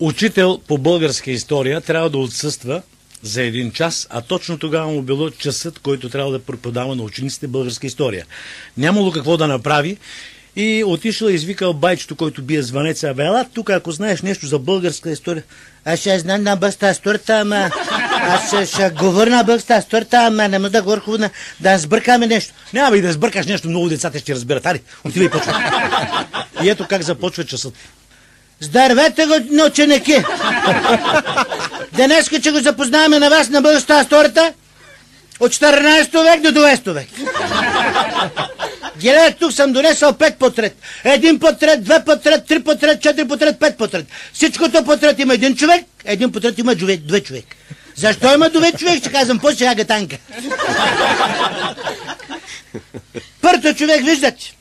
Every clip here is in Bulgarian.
Учител по българска история трябва да отсъства за един час, а точно тогава му било часът, който трябва да преподава на учениците българска история. Нямало какво да направи и отишъл и извикал байчето, който бие звънеца. Абе, ела тук, ако знаеш нещо за българска история. Аз ще знам на българска историята, ама аз ще, ще говоря на българска историята, ама не мога да говоря хубаво, да сбъркаме нещо. Няма и да сбъркаш нещо, много децата ще разберат. Ари, отивай почва. И ето как започва часът. Здравейте го, ученики! Днеска, че го запознаваме на вас на българската историята от 14 век до 20 век. Гледайте, тук съм донесъл пет потрет. Един потрет, две потрет, три потрет, четири потрет, пет потрет. Всичкото потрет има един човек, един потрет има две, две човек. Защо има две човек, ще казвам после ага танка. Първото човек, виждате,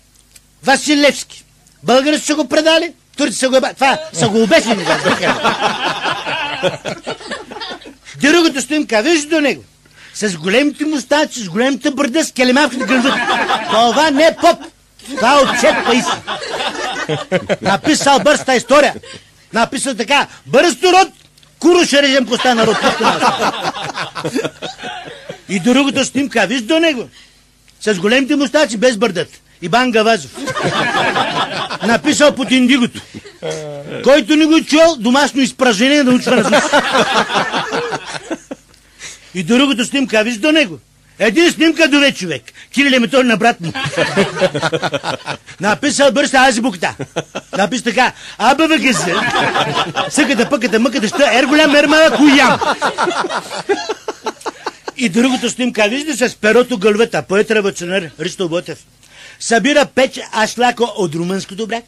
Васил Левски. Българите са го предали, турци са го... Това са го обесили. Другото стоимка, виждате до него с големите мустаци, с големите бръда, с келемавките гърдът. Това не е поп. Това е отчет Паиси. Написал бързата история. Написал така. Бързто род, куро ще режем коста на род. И другото снимка, виж до него. С големите мустаци, без бърдът. Ибан Гавазов. Написал под индигото. Който не го чул, домашно изпражнение да учва на и другото снимка, виж до него. Един снимка до човек. Кирил е метод на брат му. Написал бърза азбукта. Напис така. АБВГЗ. Съката, пъката, мъката, ще ер голям, ер малък, хуям. И другото снимка, вижда с перото гълвета, поет революционер Ристо Ботев. Събира печ ашлако от румънското бряг.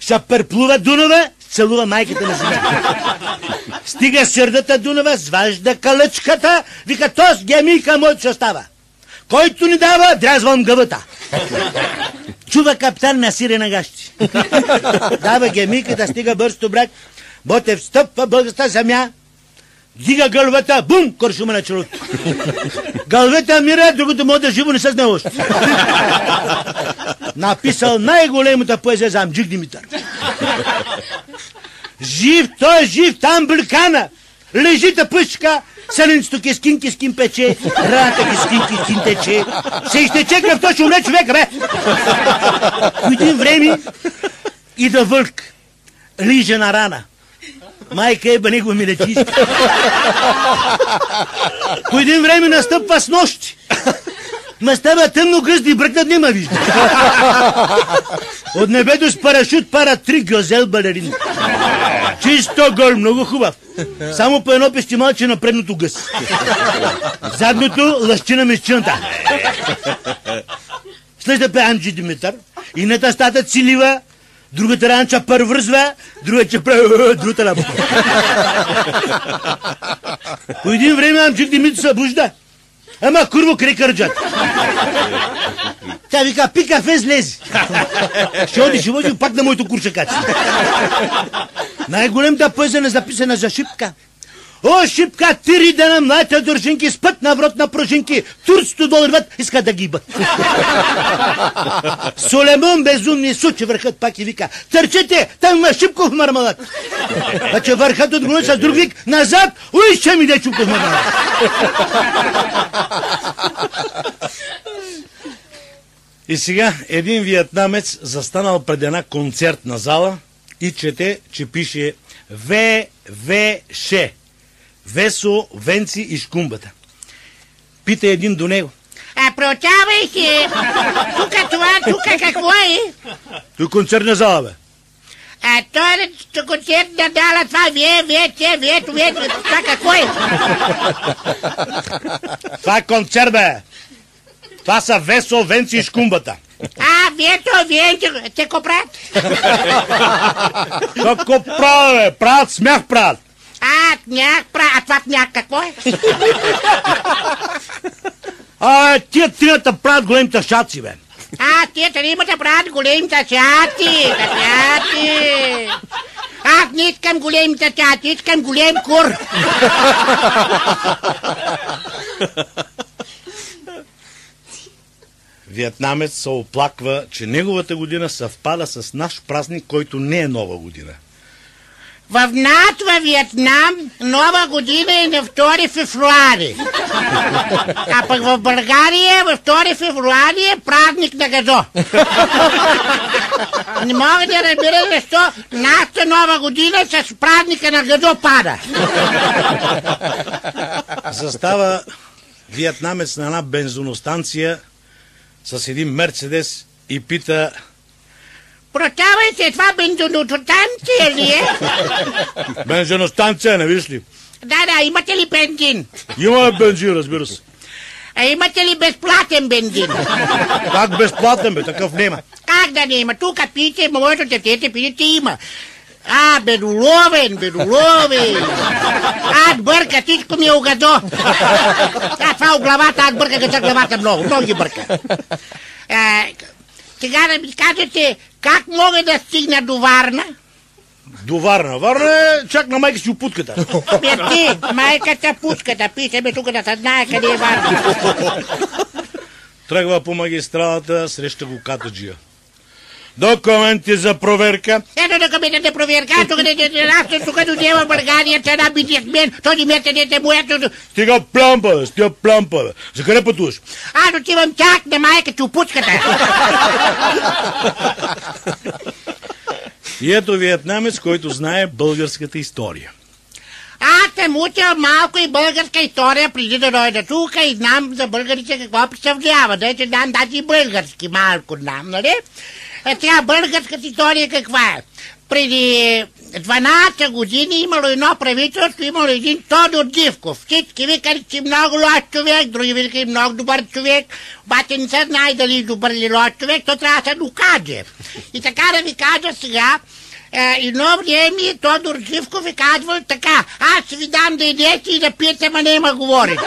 Ще перплува Дунава целува майката на земята. Стига сърдата Дунава, зважда калъчката, вика, тос гемика мой ще остава. Който ни дава, дрязвам гъвата. Чува каптан на сирена гащи. Дава гемиката, стига бързо брак. Ботев стъпва българската земя, Дига гълвата, бум, куршума на челото. Гълвата мира, другото може да живо не се знае още. Написал най-големата поезия за Амджик Димитър. Жив, той е жив, там бликана. Лежита пъчка, селенцето кискин, кискин пече, раната кискин, кискин тече. Се изтече кръвта, ще умре човека, бе! В един време и да вълк, лижа на рана. Майка е него ми лечи. По един време настъпва с нощи. Ма става тъмно гъзди и бръкнат нема вижда. От небето с парашют пара три гъзел балерини. Чисто гол, много хубав. Само по едно пещималче на предното гъс. Задното лъщина мещината. След пе Анджи Димитър и на стата цилива другата ранча първързва, друга че прави другата работа. По един време Амджик Димитър се обужда. Ама курво край кърджат. Тя вика, пи кафе, слези. Ще оди, ще води пак на моето курчакаци. Най-големата поезия е записана за шипка. О, шипка, три дена младите държинки с път на врот на пружинки. Турцето доларват, искат да гибат. Солемон безумни сучи върхът пак и вика. Търчете, там има шипков мармалат. Значи върхът от с друг вик, назад, уй, ще ми де чупков мармалат. И сега един виетнамец застанал пред една концертна зала и чете, че пише ВВШ. Весо, Венци и Шкумбата. Пита един до него. А прочавай се! Тук това, тук какво е? Той концертна зала, бе. А той е концертна зала, това вие, вие, че, вие, вие, това какво е? Това е концерт, бе. Това са Весо, Венци и Шкумбата. А, вие то, вие, те го правят? Какво правят, бе? Правят смях правят. А, смях правят. А това какво е? А, тия трината правят големите шаци, бе. А, тия тримата правят големите шаци, шаци. Аз не искам големите шаци, искам голем кур. Виетнамец се оплаква, че неговата година съвпада с наш празник, който не е нова година. В НАТО, Виетнам, Нова година е на 2 февруари. А пък в България, в 2 февруари е празник на газо. Не мога да разбера защо нашата Нова година с празника на газо пада. Застава виетнамец на една бензиностанция с един Мерцедес и пита Прощавайте, това бензиностанция ли е? Бензиностанция, не виж ли? Да, да, имате ли бензин? Има бензин, разбира се. А имате ли безплатен бензин? Как безплатен бе, такъв нема. Как да не има? Тук пиете, моето детете пиете има. А, бедоловен, бедоловен. Аз бърка, всичко ми е угадо. А, това у главата, аз бърка за главата много, много ги бърка. А, сега да ми кажете, как мога да стигна до Варна? До Варна. Варна е чак на майка си опутката. Бе ти, майката пуската, пише ме тук да се знае къде е Варна. Тръгва по магистралата, среща го катаджия. Документи за проверка. Ето документите проверка, тук да те аз тук дойде в България, цена бизнесмен, този месец му ето. Стига плампа, бе, стига плампа, бе. За къде пътуваш? Аз отивам чак на майка чупучката. И ето виетнамец, който знае българската история. Аз съм учил малко и българска история преди да дойда тук и знам за българите какво представлява. Дайте знам даже и български малко знам, нали? Е, сега българската история каква е? Преди 12 години имало едно правителство, имало един Тодор Дивков. Всички викали, че много лош човек, други викали много добър човек, обаче не се знае дали е добър или лош човек, то трябва да се докаже. И така да ви кажа сега, е, едно време Тодор Живков е казвал така, аз ви дам да идете и да пиете, ама няма говорите.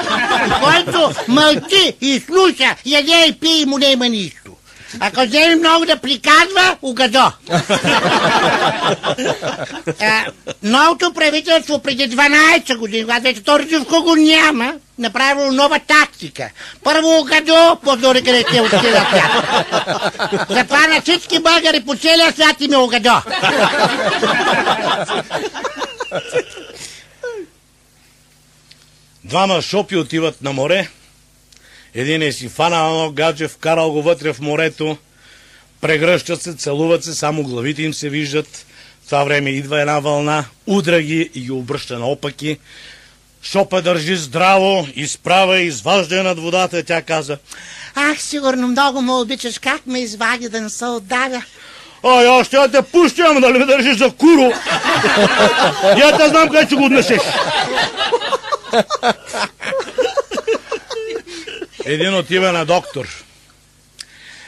Който мълчи и слуша, яде и пие, му няма нищо. Ако вземе много да приказва, угадо. Е, новото правителство преди 12 години, когато вече Тодор Живков го няма, направило нова тактика. Първо угадо, по-дори къде ще отида тя. Затова на всички българи по целия свят им е угадо. Двама шопи отиват на море. Един е си фанал едно гадже, вкарал го вътре в морето. Прегръщат се, целуват се, само главите им се виждат. В това време идва една вълна, удра ги и ги обръща наопаки. Шопа държи здраво, изправя, изважда я над водата. Тя каза, Ах, сигурно много му обичаш как ме извади да не се отдавя. Ай, аз ще я те пуща, ама да ли ме държиш за куро? Я те знам къде ще го отнесеш. Един отива на доктор.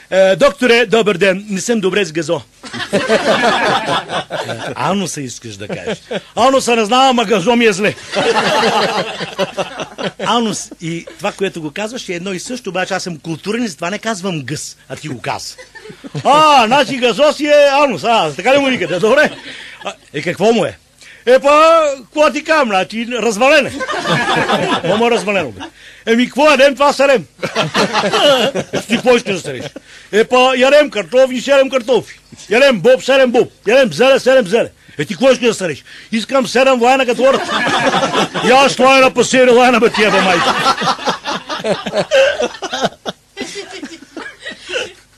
Е, докторе, добър ден, не съм добре с газо. Е, Ануса искаш да кажеш. Ануса не знам, ама газо ми е зле. Анус и това, което го казваш е едно и също, обаче аз съм културен и затова не казвам гъс, а ти го казва. А, значи газо си е анус, а, така ли му викате, добре. А, е, какво му е? Е, па, какво ти кам, значи, развалене. Какво му е развалено? Еми, какво ядем, това серем. Ти какво да сереш? Е, па, ядем картофи, серем картофи. Ядем боб, серем боб. Ядем зеле, серем зеле. Е, ти какво искаш да сереш? Искам серем лайна като орът. И аз лайна па сери лайна, бе, тия, бе, майка.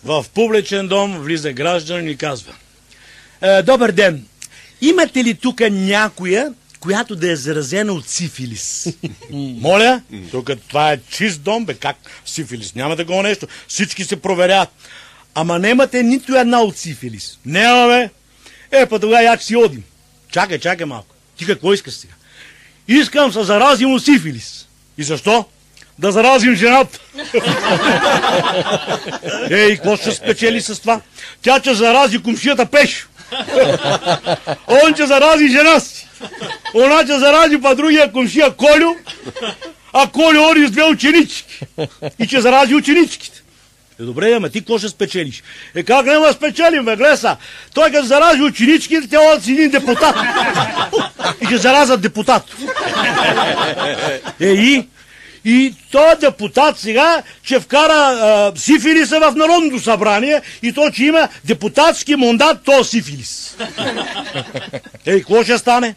В публичен дом влиза гражданин и казва. Е, добър ден, имате ли тук някоя, която да е заразена от сифилис? Моля, тук това е чист дом, бе, как сифилис? Няма такова нещо. Всички се проверяват. Ама немате нито една от сифилис. Нямаме. Е, па тогава як си одим. Чакай, чакай малко. Ти какво искаш сега? Искам се заразим от сифилис. И защо? Да заразим жената. Ей, какво ще спечели с това? Тя че зарази кумшията пеш. Он че зарази жена си. Она че зарази па другия кумшия Колю, а Колю с две ученички. И че зарази ученичките. Е, добре, ама ти какво ще спечелиш? Е, как няма спечелим, бе, глеса? Той като зарази ученички, те от си един депутат. И ще заразят депутат. Е, и? И той депутат сега ще вкара а, сифилиса в Народното събрание и то, че има депутатски мандат, то сифилис. Ей, какво ще стане?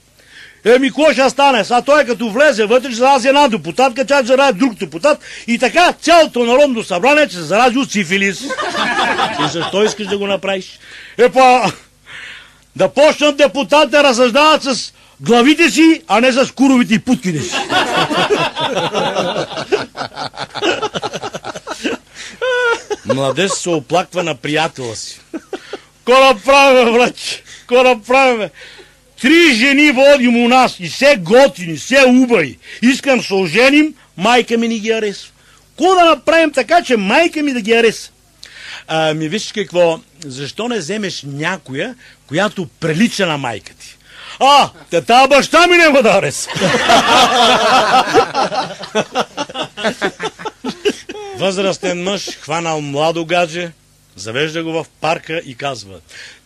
Еми, какво ще стане? Сега той като влезе вътре, ще зарази една депутатка, тя ще зарази друг депутат и така цялото народно събрание ще се зарази от сифилис. И защо искаш да го направиш? Епа, да почнат депутатите да разсъждават с главите си, а не с куровите и путките си. Младеж се оплаква на приятела си. Ко направим, врач? Ко направим? Три жени водим у нас и все готини, все убави. Искам се оженим, майка ми ни ги аресва. Ко да направим така, че майка ми да ги аресва? Ами виж какво, защо не вземеш някоя, която прилича на майка ти? А, те тази баща ми няма да ареса. Възрастен мъж хванал младо гадже, завежда го в парка и казва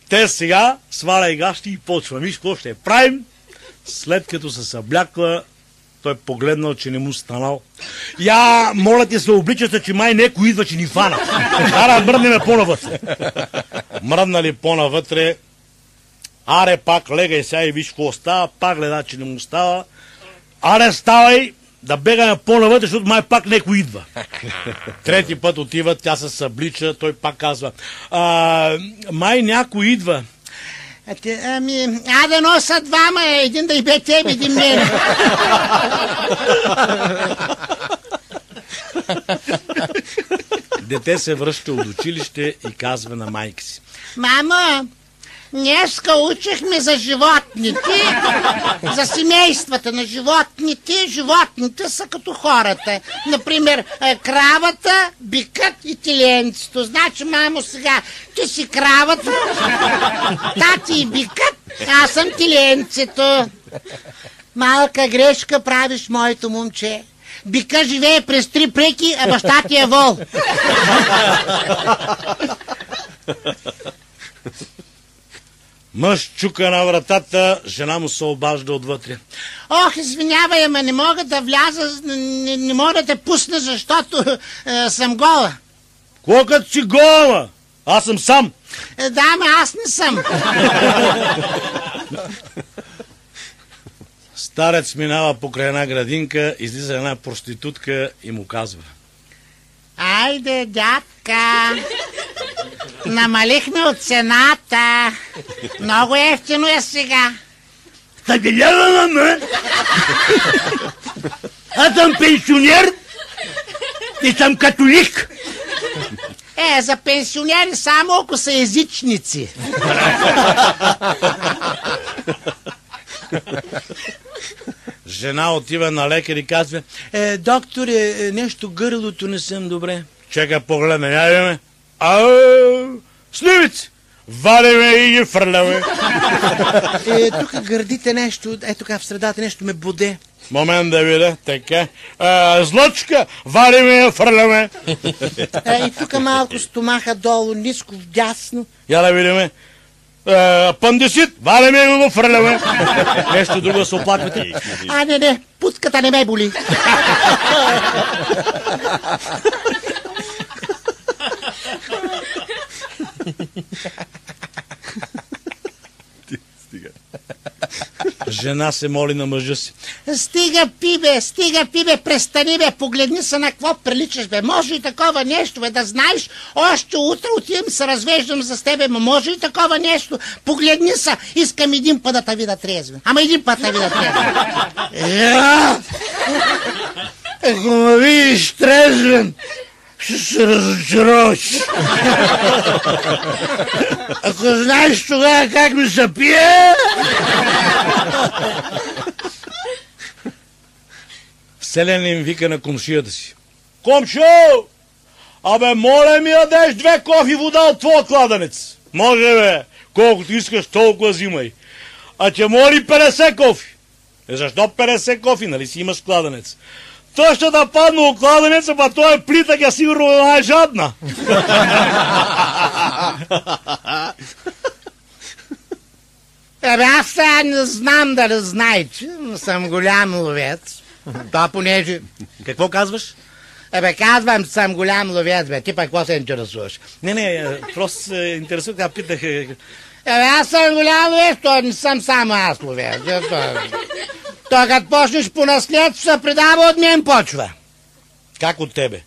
те сега сваляй гащи и почва. Виж какво ще правим? След като се съблякла, той погледнал, че не му станал. Я, моля ти се, обличате, че май некой идва, че ни фана. Ара, мръднеме по-навътре. Мръднали по-навътре. Аре, пак легай сега и виж какво става. Пак гледа, че не му става. Аре, ставай, да бегаме по-навътре, защото май пак некой идва. Трети път отива, тя се съблича, той пак казва, а, май някой идва. А те, ами, аде носа двама, един да и бе тебе, един мен. Дете се връща от училище и казва на майка си. Мамо, Днеска учихме за животните, за семействата на животните. Животните са като хората. Например, е, кравата, бикът и теленцето. Значи, мамо, сега ти си кравата, тати и бикът, аз съм теленцето. Малка грешка правиш, моето момче. Бика живее през три преки, а баща ти е вол. Мъж чука на вратата, жена му се обажда отвътре. Ох, извинявай, ама не мога да вляза, не, не мога да те пусна, защото е, съм гола. Като си гола? Аз съм сам. Е, да, ама аз не съм. Старец минава покрай една градинка, излиза една проститутка и му казва. Айде, дядка, намалихме от цената. Много ефтино е сега. Та гледа на мен! Аз съм пенсионер и съм католик. Е, за пенсионери само ако са езичници. Жена отива на лекар и казва, е, докторе, е, нещо гърлото не съм добре. Чека, погледна, я. Ау, сливици! Вадиме и ги фърляме. Е, тук гърдите нещо, ето тук в средата нещо ме боде. Момент да видя, така. А, злъчка, вадиме и я фърляме. Е, и тук малко стомаха долу, ниско, вдясно. Я да видиме. Апандисит, вадиме и го фърляме. Нещо друго се оплаквате. А, не, не, путката не ме боли. Жена се моли на мъжа си. Стига, пибе, стига, пибе, престани, бе, погледни се на какво приличаш, бе. Може и такова нещо, бе, да знаеш, още утре отивам се развеждам за тебе, но може и такова нещо. Погледни се, искам един път да те видя трезвен. Ама един път да видя трезвен. Ако ме видиш трезвен, ще се разочароваш. Ако знаеш тогава как ми се пие... Селянин вика на комшията си. Комшо! Абе, моля ми дадеш две кофи вода от твоя кладенец. Може, бе. Колкото искаш, толкова взимай. А че моли 50 кофи. Е, защо 50 кофи, нали си имаш кладенец? Той ще да падне от кладенеца, па той е плитък, е сигурно да е жадна. Абе, аз сега не знам дали знаете, но съм голям ловец. То понеже... Какво казваш? Абе, казвам, съм голям ловец, бе. Ти пък какво се интересуваш? Не, не, е, просто се интересувах, аз питах... е, аз съм голям ловец, то не съм само аз ловец. То като почнеш по наследство, се предава от мен почва. Как от тебе?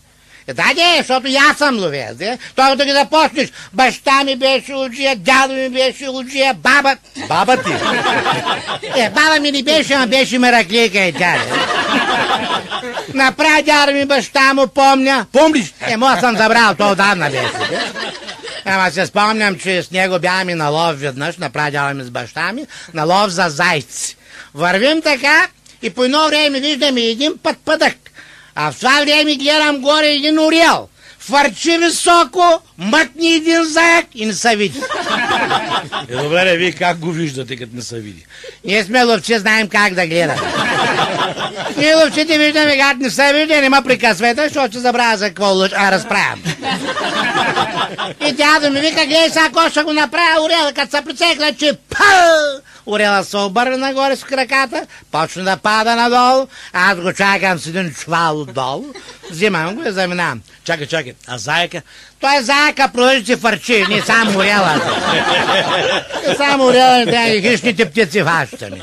Е, да, не, защото и аз съм ловец. де. Той да ги започнеш. Баща ми беше лоджия, дядо ми беше лоджия, баба... Баба ти! Е, баба ми не беше, ама беше мераклика и тя. де. Направи дядо ми баща му, помня. Помниш? Е, моя съм забрал, то отдавна беше. де. Ама се спомням, че с него бяхме на лов веднъж, ми с баща ми, на лов за зайци. Вървим така и по едно време виждаме един път пъдък. А в това време гледам горе един орел. Фърчи високо, мъкни един заек и не се види. Е, добре, не, вие как го виждате, като не се види? Ние сме ловци, знаем как да гледаме. Ние ловците виждаме как не се вижда, не ме защото ще забравя за какво лъж, а разправям. И дядо ми вика, гледай сега, какво ще го направя орела, като се прицекла, че пъл! Орела се обърна нагоре с краката, почна да пада надолу, аз го чакам с един чвал отдолу, взимам го и заминавам. Чакай, чакай, а заека? Той е заека, продължи си фърчи, не само орела. Само орела, не трябва хищните птици хащани.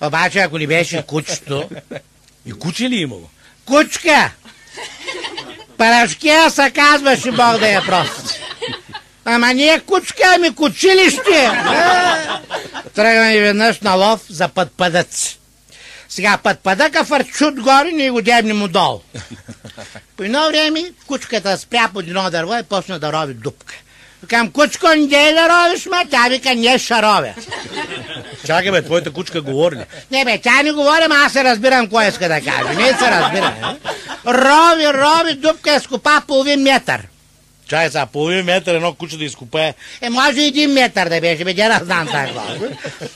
Обаче, ако не беше кучето, И куче ли е имало? кучка, Парашкия се казваше Бог да я прости. Ама ние кучка, ами кучилище. Тръгваме веднъж на лов за пътпадъци. Сега пътпадъка фърчи отгоре, ние го дебнем отдолу. По едно време кучката спря под едно дърво и почна да рови дупка. Викам, кучко, не да ровиш, ма? Тя вика, не ще ровя. Чакай, бе, твоята кучка говори ли? Не бе, тя не говори, ама аз се разбирам кой иска да каже. Не се разбира. е. Рови, рови, дупка изкопа половин метър. Чакай сега, половин метър едно куче да изкопае. Е, може и един метър да беше, бе, да знам така.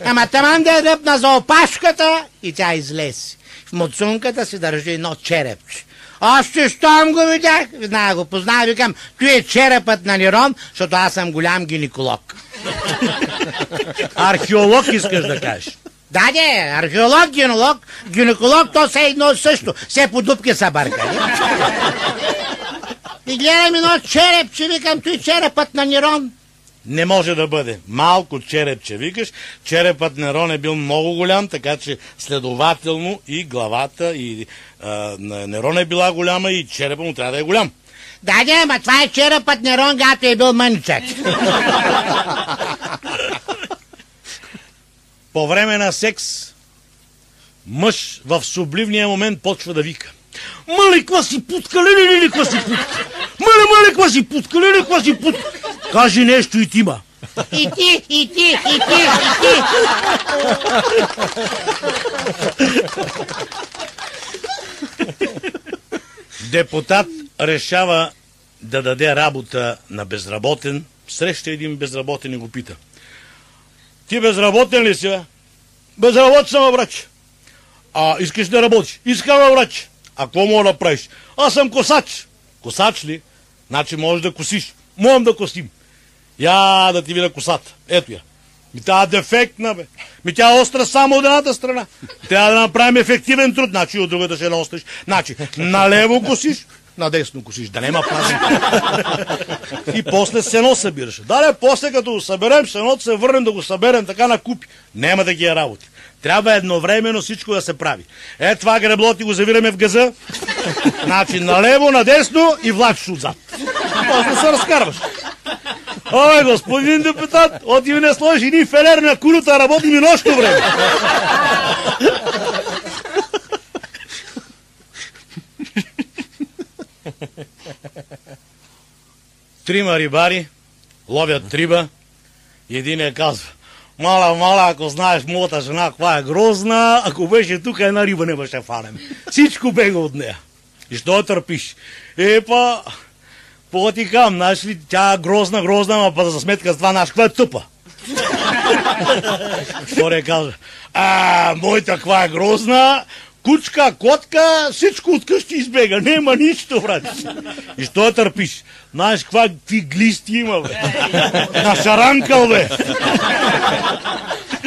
Ама таман да е дръпна за опашката и тя излезе. В муцунката си държи едно черепче. Още щом го видях, веднага го познах, викам, той е черепът на Нерон, защото аз съм голям гинеколог. Археолог искаш да кажеш. Да, не, археолог, гинеколог, гинеколог, то все едно също. Все по дупки са бъркали. И гледам едно черепче, викам, той черепът на Нерон. Не може да бъде. Малко черепче викаш. Черепът на Нерон е бил много голям, така че следователно и главата и а, на Нерон е била голяма и черепът му трябва да е голям. Да, не, ма това е черепът Нерон, гато е бил мъничък. По време на секс мъж в субливния момент почва да вика. Мале, ква си путка, леле, леле, ква си путка. Мале, мале, ква си путка, леле, ква си путка. Кажи нещо и ти ма. И ти, и ти, и ти, и ти. Депутат решава да даде работа на безработен. Среща един безработен и го пита. Ти безработен ли си, бе? Безработен съм, брач. А искаш да работиш? Искам, бе, брач. А какво мога да правиш? Аз съм косач. Косач ли? Значи можеш да косиш. Можем да косим. Я да ти видя косата. Ето я. Ми тя дефектна, бе. Ми тя е остра само от едната страна. Трябва да направим ефективен труд. Значи от другата ще наостриш. Значи, налево косиш, надесно косиш. Да нема празник. и после сено събираш. Дале, после като го съберем, сеното се върнем да го съберем така на купи. Нема да ги е работи. Трябва едновременно всичко да се прави. Е, това гребло ти го завираме в газа. Значи, налево, надесно и влачиш отзад. После се разкарваш. Ой, господин депутат, от и не сложи ни фелер на кулата, работи ми нощно време. Трима рибари ловят риба и един я казва Мала, мала, ако знаеш моята жена, каква е грозна, ако беше тук една риба не беше фанем. Всичко бега от нея. И що я търпиш? Е, па, по ти кам, знаеш ли, тя е грозна, грозна, ама па за сметка с това, знаеш, каква е тъпа. Втория казва, а, моята каква е грозна, кучка, котка, всичко от къщи избега, нема нищо, брат. И що я търпиш? Знаеш каква, какви глисти има, бе. На шаранкъл, бе.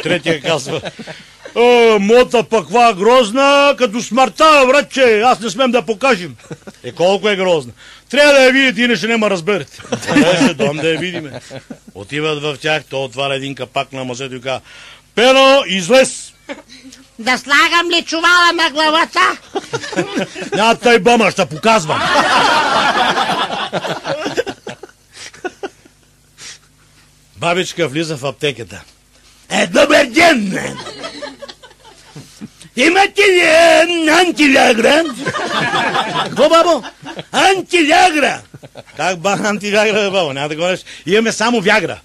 Третия казва, О, мота пък каква грозна, като смъртта, братче, аз не смем да покажем. Е, колко е грозна. Трябва да я видите, иначе няма разберете. Ще дом да я видиме. Отиват в тях, то отваря един капак на мазето и казва, Пено, излез! Да слагам ли чувала на главата? Няма тъй бома, ще показвам. Бабичка влиза в аптеката. Е, добър ден! Имате ли е, антилягра? Какво, бабо? Антилягра! Как ба антилягра, бабо? Няма да говориш. Имаме само вягра.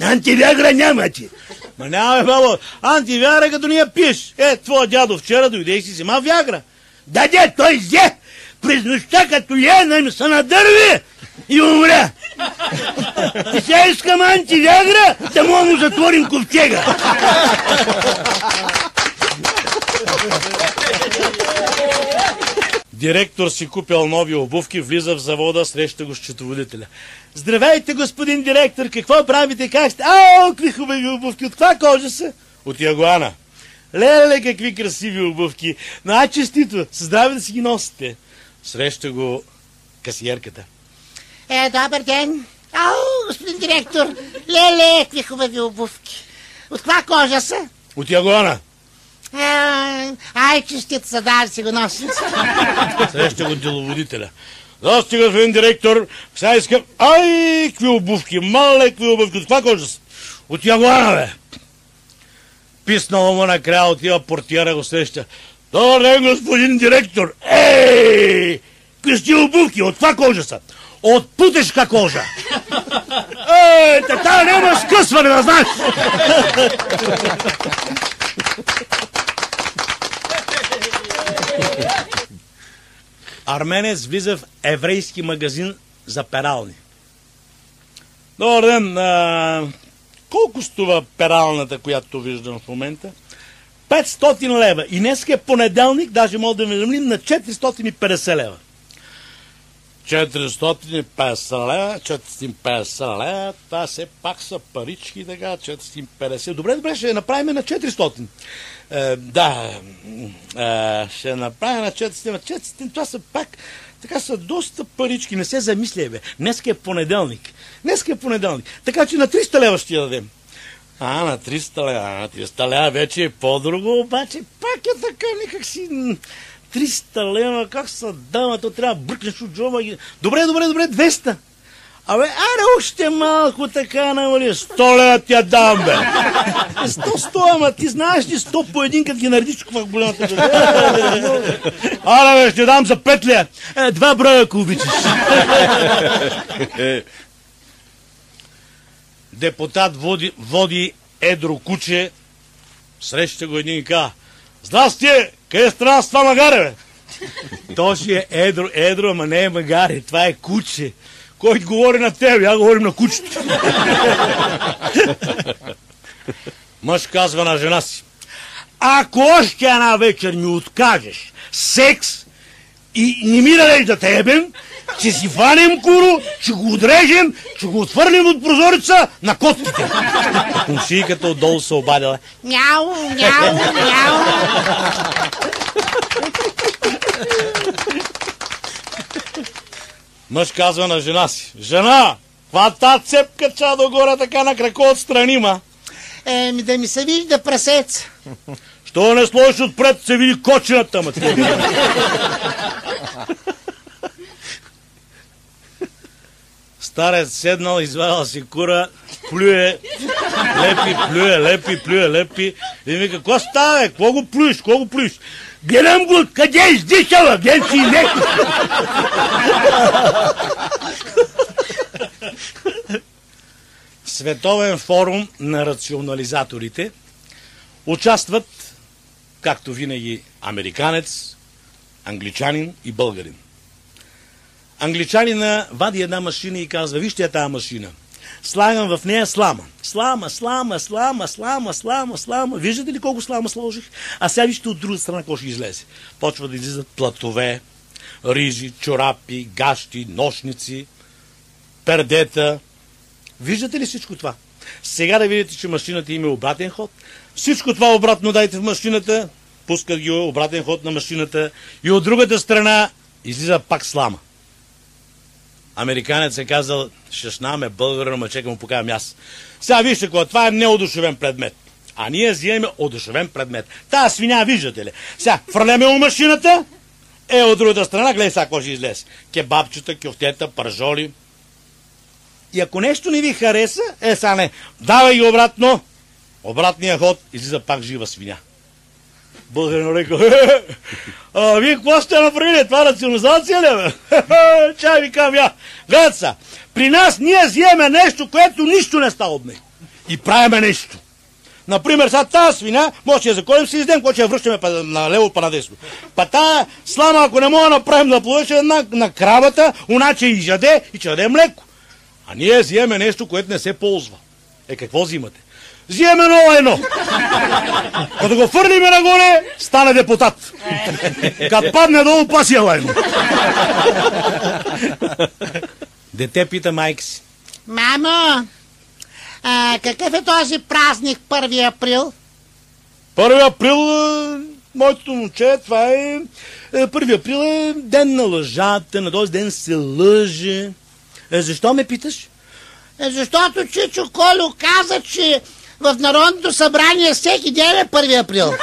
Антивягра нямате. Ма няма, бабо. Антивягра като ни я пиеш. Е, твоя дядо вчера дойде и си взема вягра. Да, де, той взе. През нощта, като я, нам се надърви и умря. И сега искам антивягра, да мога му затворим ковчега. Директор си купил нови обувки, влиза в завода, среща го счетоводителя. Здравейте, господин директор, какво правите, как сте? Ао, какви хубави обувки, от каква кожа са? От ягуана. Леле, какви красиви обувки. На честито, здраве да си ги носите. Среща го касиерката. Е, добър ден. Ау, господин директор, леле, какви хубави обувки. От каква кожа са? От ягуана. Е, ай, честит са, да, си го носи. Среща го деловодителя. Здрасти, господин директор. Сега искам... Ай, какви обувки, мале, обувки. От каква кожа са? От ягуана, бе. Писнало му накрая, отива портиера го среща. Добър ден, господин директор. Ей! Какви обувки? От каква кожа са? От путешка кожа. Ей, така няма скъсване, да знаеш. Арменец влиза в еврейски магазин за перални. Добър ден, а, колко струва пералната, която виждам в момента? 500 лева. И днес е понеделник, даже мога да ми замлим на 450 лева. 450 лева, 450 лева, това все пак са парички, така, 450. Добре, добре, ще направим на 400. Е, да, е, ще направим на 400. 400, това са пак, така са доста парички, не се замисля, бе. Днеска е понеделник. Днеска е понеделник. Така че на 300 лева ще я дадем. А, на 300 лева, на 300 лева вече е по-друго, обаче пак е така, никак си... 300 лева, как са дама, то трябва да бръкнеш от джоба. ги- Добре, добре, добре, 200. Абе, аре още малко така, намали. 100 лева ти я дам, бе. 100, 100, ама ти знаеш ли 100 по един, като ги наредиш, каква голямата. Аре, бе, ще дам за 5 лева. Е, два броя, ако обичаш. Депутат води, води едро куче, среща го един и казва, Здрасти, къде е страна с това магаре, бе? То е едро, едро, ама не е магаре, това е куче. Който говори на теб, я говорим на кучето. Мъж казва на жена си, ако още една вечер ми откажеш секс и не ми дадеш да тебем, ще си фанем куро, ще го отрежем, ще го отвърлим от прозореца на котките. Комшийката отдолу се обадила. Мяу, мяу, мяу. Мъж казва на жена си. Жена, каква та цепка ча догоре така на крако отстрани, ма? Еми да ми се вижда прасец. Що не сложиш отпред, се види кочината, ма ти. Старец седнал, извадил си кура, плюе, лепи, плюе, лепи, плюе, лепи. И вика, какво става? Какво го плюеш, какво го плюеш? Гледам го, къде е издишала, гледам си не. Световен форум на рационализаторите участват, както винаги, американец, англичанин и българин. Англичанина вади една машина и казва, вижте я тази машина. Слагам в нея слама. Слама, слама, слама, слама, слама, слама. Виждате ли колко слама сложих? А сега вижте от друга страна какво ще излезе. Почва да излизат платове, ризи, чорапи, гащи, нощници, пердета. Виждате ли всичко това? Сега да видите, че машината има обратен ход. Всичко това обратно дайте в машината, пускат ги обратен ход на машината и от другата страна излиза пак слама. Американец е казал, ще снаме българа, ма чека му покажам аз. Сега вижте какво, това е неодушевен предмет. А ние взимаме одушевен предмет. Та свиня, виждате ли? Сега, фърляме у машината, е от другата страна, гледай сега какво ще излезе. Кебабчета, кюфтета, пържоли. И ако нещо не ви хареса, е сега не, давай ги обратно, обратния ход, излиза пак жива свиня. Българин рекал, а, вие какво сте направили? Това национализация ли бе? Чай ви кам я. Гледайте са, при нас ние вземем нещо, което нищо не става от него. И правиме нещо. Например, сега тази свиня, може да я заколим си издем, когато ще я връщаме па, на лево па надесно. Па тази слама, ако не мога да направим да плуваше на, на кравата, уначе и жаде и че даде млеко. А ние вземем нещо, което не се ползва. Е, какво взимате? Взимаме ново едно. Като го фърлиме нагоре, стане депутат. Като падне долу, паси лайно. Дете пита майка си. Мамо, а, какъв е този празник 1 април? Първи април, е, моето момче, това е... е, Първи април е ден на лъжата, на този ден се лъже. Е, защо ме питаш? Е, защото Чичо Колю каза, че в Народното събрание всеки ден е 1 април.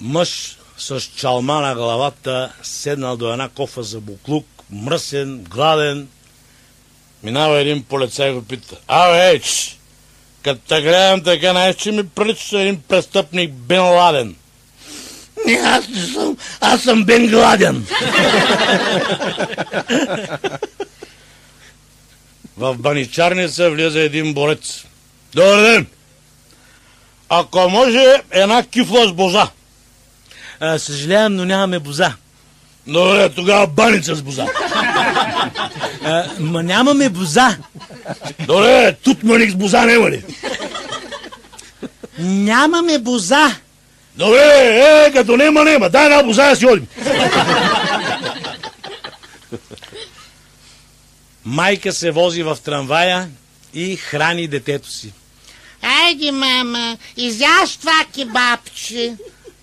Мъж с чалма на главата, седнал до една кофа за буклук, мръсен, гладен. Минава един полицай и го пита. Абе, еч, като те гледам така, знаеш, че ми прилича един престъпник Бен Ладен. Не, аз не съм, аз съм Бен Гладен. В баничарница влиза един борец. Добър ден! Ако може, една кифла с боза. А, съжалявам, но нямаме боза. Добре, тогава баница с боза. А, ма нямаме боза. Добре, тут маник с боза няма ли? Нямаме боза. Добре, е, като нема, нема. Дай една боза да си одим. Майка се вози в трамвая и храни детето си. Айде, мама, изяж това кебабче.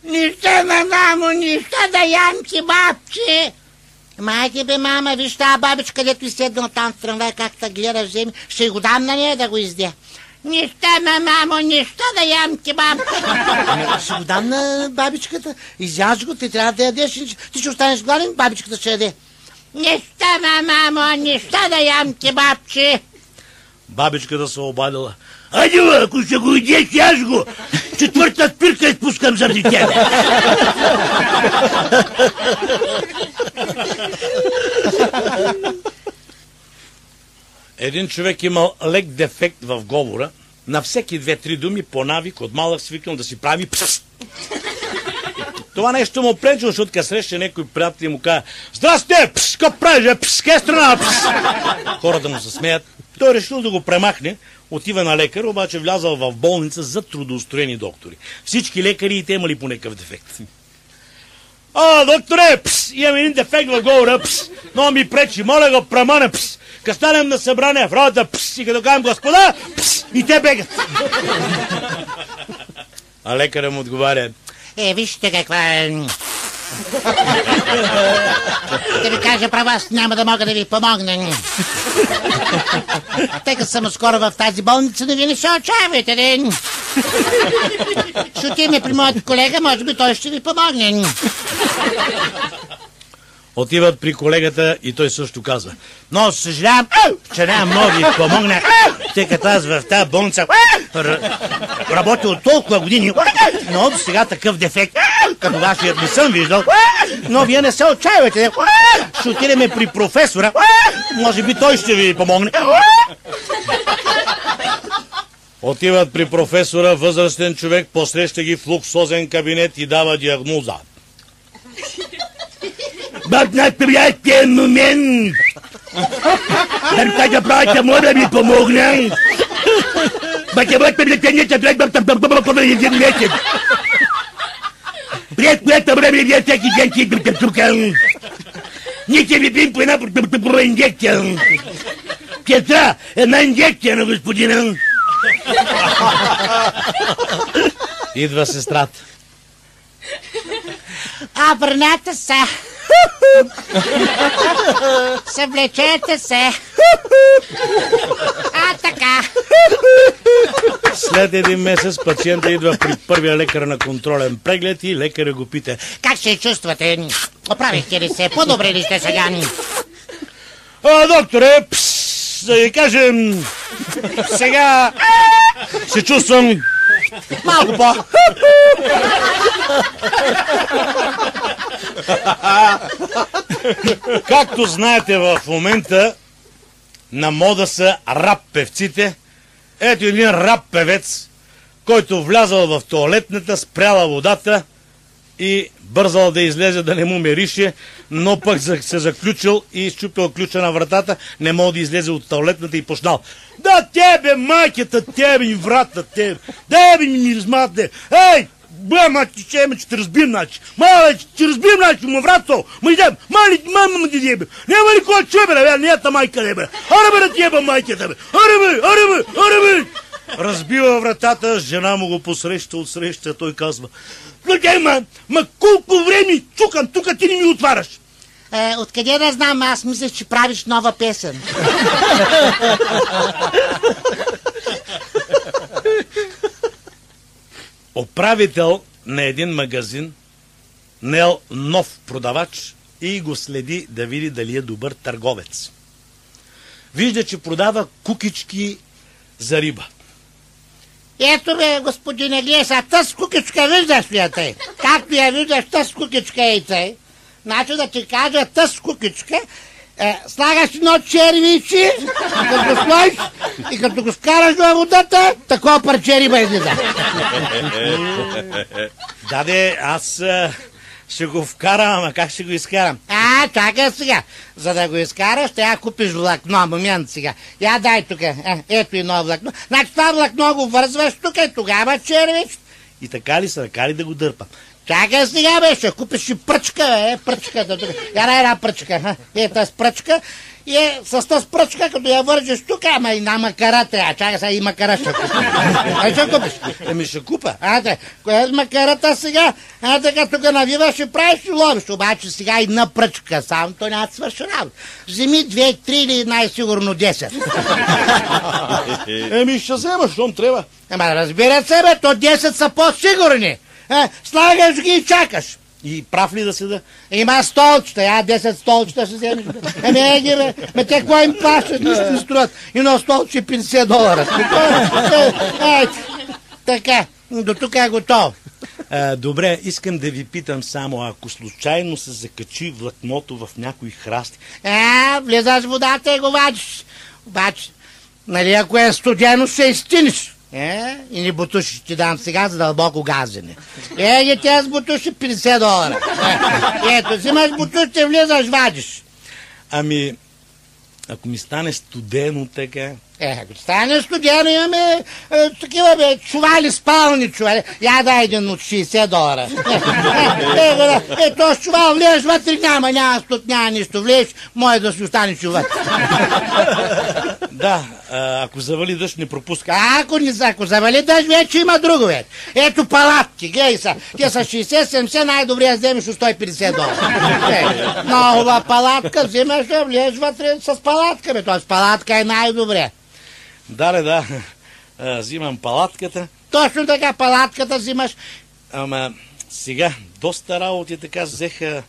Нищо, ме, мамо, нищо да ям кебабче. Майде бе, мама, виж тази бабичка, дето и седнал там в трамвай, как та гледа, вземи. Ще го дам на нея да го изде. Нищо, ме, мамо, нищо да ям кебабче. Ами, Ще го дам на бабичката. Изяж го, ти трябва да ядеш. Ти ще останеш гладен, бабичката ще яде. Нищо, ме, мамо, нищо да ям кебабче. Бабичката се обадила. Бе, ако ще го идеш, яж го. Четвърта спирка изпускам заради тебе. Един човек имал лек дефект в говора. На всеки две-три думи по навик от малък свикнал да си прави пс. Това нещо му пречи, защото като среща някой приятел и му казва Здрасти, пс, какво правиш, пс, къде е страна, пс? Хората му се смеят. Той решил да го премахне, отива на лекар, обаче влязал в болница за трудоустроени доктори. Всички лекари и те имали по някакъв дефект. А, докторе, пс, имам един дефект в говора, пс, но ми пречи, моля го премана, пс. Като станем на събрание в работа, пс, и като кажем господа, пс, и те бегат. А лекарът му отговаря, Е, вижте каква е... Да ви кажа права, аз няма да мога да ви помогна. Тъй като съм скоро в тази болница, да ви не се отчаявайте. Не? Ще отидем при моят колега, може би той ще ви помогне. Отиват при колегата и той също казва. Но съжалявам, че няма мога да помогна, тъй като аз в тази болница р- работя от толкова години, но сега такъв дефект, като вашият не съм виждал, но вие не се отчаивайте. Ще отидем при професора, може би той ще ви помогне. Отиват при професора, възрастен човек, посреща ги в луксозен кабинет и дава диагноза. Бат на приятен момент. Дърка да правите, моля да ми помогна. Бате бъд привлечението, дред бъд бъд един месец. Пред което време вие всеки ден си идвате тук. Ние ще ви бим по една инжекция. трябва една инжекция на господина. Идва сестрата. Обърнете се. Съвлечете се. А така. След един месец пациента идва при първия лекар на контролен преглед и лекаря го пита. Как се чувствате? Оправихте ли се? По-добре ли сте сега? А, докторе, пс, да ви кажем, сега се чувствам малко по... Както знаете, в момента на мода са рап певците. Ето един рап певец, който влязал в туалетната, спряла водата и бързал да излезе да не му мерише, но пък се заключил и изчупил ключа на вратата, не мога да излезе от туалетната и почнал. Да тебе, майката, тебе и врата, тебе. Да бе ми миризмате. Ей, бе, ма, ти ще че те разбим, значи. Мале, че те разбим, значи, му врато. Ма идем, мали, мама, ма ти дебе. Няма ли кой чуе, бе, бе, не та майка, не, бе. Аре, бе, да ти еба майката, бе. Аре, бе, аре, бе, аре, бе. Разбива вратата, жена му го посреща отсреща, той казва. Гледай, ма, ма колко време чукам, тук ти не ми отваряш. Е, откъде да знам? Аз мисля, че правиш нова песен. Управител на един магазин нел нов продавач и го следи да види дали е добър търговец. Вижда, че продава кукички за риба. Ето бе, господине Глес, а тъс кукичка виждаш ли я тъй? Както я виждаш, тъс кукичка е и тъй. Значи да ти кажа, тъс кукичка, е, слагаш едно червичи, като го сложиш и като го скараш във водата, такова парче риба излиза. Даде, аз а, ще го вкарам, ама как ще го изкарам? А, чакай сега. За да го изкараш, трябва да купиш влакно. Момент сега. Я дай тук. Е, ето едно влакно. Значи това влакно го вързваш тук и тогава червич. И така ли са, така ли да го дърпам? Чакай сега, бе, ще купиш и пръчка, бе, пръчката тук. Я дай една пръчка, ха. Е, тази пръчка. И е, с тази пръчка, като я вържеш тук, ама и на макара трябва. Чакай сега и макара ще купиш. Ай, ще купиш. Еми ще купа. А, да, коя е макарата сега? А, така тук навиваш и правиш и ловиш. Обаче сега и на пръчка, само то няма да свърши работа. Вземи две, три или най-сигурно десет. Еми ще взема, щом трябва. Ама разбира се, бе, то 10 са по-сигурни. А, слагаш ги и чакаш. И прав ли да се да? Има столчета, я 10 столчета ще вземеш. Еми, е ги, бе. Ме те какво им плащаш, нищо не струват. Едно столче 50 долара. Е, е, Така, до тук е готово. А, добре, искам да ви питам само, ако случайно се закачи влакното в някой храсти, А, влизаш в водата и го вадиш. Обаче, нали, ако е студено, ще изтинеш. Е, и ни бутуши ти дам сега за дълбоко газене. Е, ги тя с бутуши 50 долара. Е, ето, взимаш бутушите, влизаш, вадиш. ами, ако ми стане студено така, Е, ако стане студено, имаме е, такива бе, чували, спални чували. Я дай един от 60 долара. Е, е, е, е, то с чувал влезеш вътре, няма, няма студ, няма нищо. Влезеш, може да си остане чуват. да, ако завали дъжд, не пропуска. А, ако не ако завали дъжд, вече има друго вече. Ето палатки, гледай са. Те са 60-70, най-добре я вземеш от 150 долара. Е, хубава палатка, взимаш влезеш вътре с палатка, бе. Тоест палатка е най-добре. Да, да, да. А, взимам палатката, Точно така, палатката взимаш. ама сега доста работи така взеха,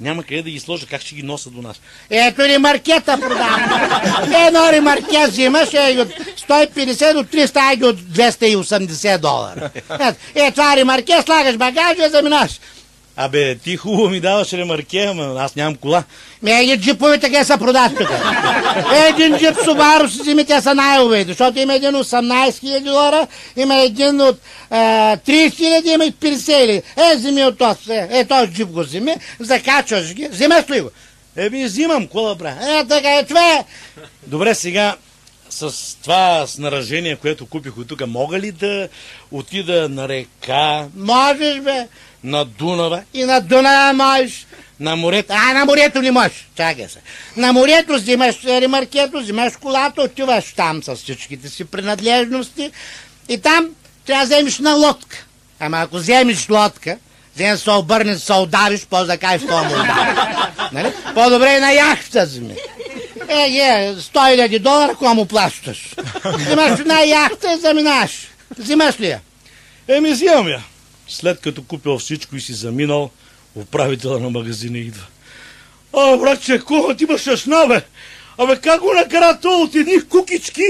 няма къде да ги сложа, как ще ги носа до нас. Ето ремаркета продавам. Едно ремарке взимаш е от 150 до 300, айде от 280 долара. Ето, е, това ремарке, слагаш багажа и заминаш. Абе, ти хубаво ми даваш ремарке, ама аз нямам кола. Ме, един джипове така са продат тук. Един джип Subaru си вземи, те са най-убеди, защото има един от 18 000 долара, има един от а, 30 000, има и 50 000. Е, вземи от този, е, е, този джип го вземи, закачваш ги, вземаш ли го? Еми, взимам, да правя? Е, така е, това е. Добре, сега с това снаражение, което купих от тук, мога ли да отида на река? Можеш, бе. На Дунава, И на Дунава можеш. на морето. А, на морето не можеш. Чакай се. На морето взимаш ремаркето, взимаш колата, отиваш там с всичките си принадлежности и там трябва да вземеш на лодка. Ама ако вземеш лодка, вземеш се обърнеш, се удавиш, да кажеш, му удари. Нали? По-добре е на яхта вземи. Е, е, 100 000 долара, кога му плащаш? Взимаш на яхта и заминаш. Взимаш ли я? Еми, взимам я. След като купил всичко и си заминал, управителя на магазина идва. А, братче, кога ти имаш шашна, бе? Абе, как го накара то от едни кукички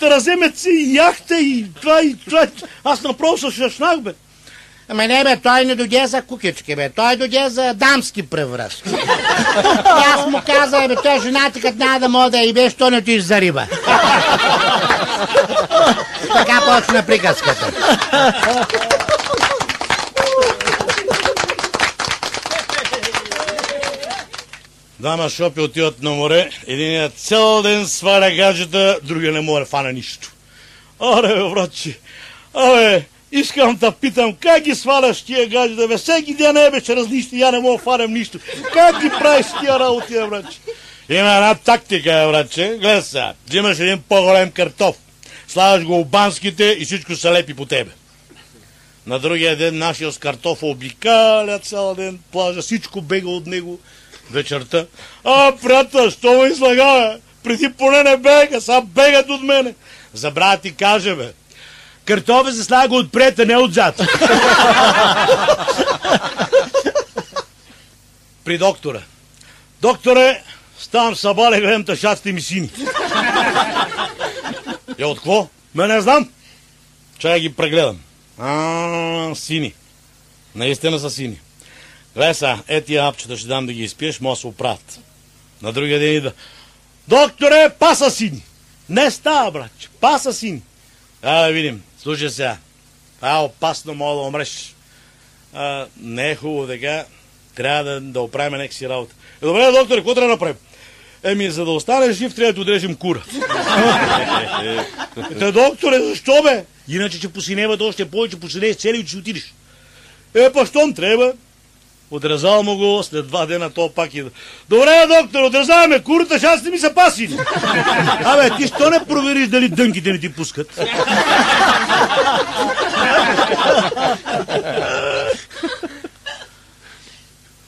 да раземет си яхта и това и това. Аз направо се шашнах, бе. Ама не бе, той не дойде за кукички, бе. Той дойде за дамски превръзки. И аз му казах, бе, той жена ти като няма да мога да и бе, що не ти за риба. така почна приказката. Двама шопи отиват на море, единият цял ден сваля гаджета, другия не може да фана нищо. Аре, бе, братче, искам да питам, как ги сваляш тия гаджета, бе, всеки ден не беше различни, я не мога да фанем нищо. Как ги правиш тия работи, братче? Има една тактика, бе, братче, гледай сега, взимаш един по-голем картоф, слагаш го банските и всичко се лепи по тебе. На другия ден нашия с картофа обикаля цял ден плажа, всичко бега от него вечерта. А, приятел, що ме излага, бе? Преди поне не бега, сега бегат от мене. Забравя ти каже, бе. Картофа се слага отпред, а не отзад. При доктора. Докторе, ставам сабале, гледам тъшаците ми сини. Я от какво? Ме не знам. Чай ги прегледам. А, сини. Наистина са сини. Сега, е тия апчета ще дам да ги изпиеш, може да се оправят. На другия ден ида. Докторе, паса сини. Не става, братче. Паса сини. А, да видим. Слушай сега. Това е опасно, мога да умреш. А, не е хубаво така. Трябва да, да оправим някакси работа. Е, добре, доктор, какво трябва да направим? Еми, за да останеш жив, трябва да отрежем кура. Те, докторе, защо бе? Иначе, че посиневат още повече, посинееш цели и ще отидеш. Е, па щом трябва. Отрезал му го, след два дена то пак ида. Добре, доктор, отрезаваме курата, шансите ми са пасини. Абе, ти що не провериш дали дънките не ти пускат?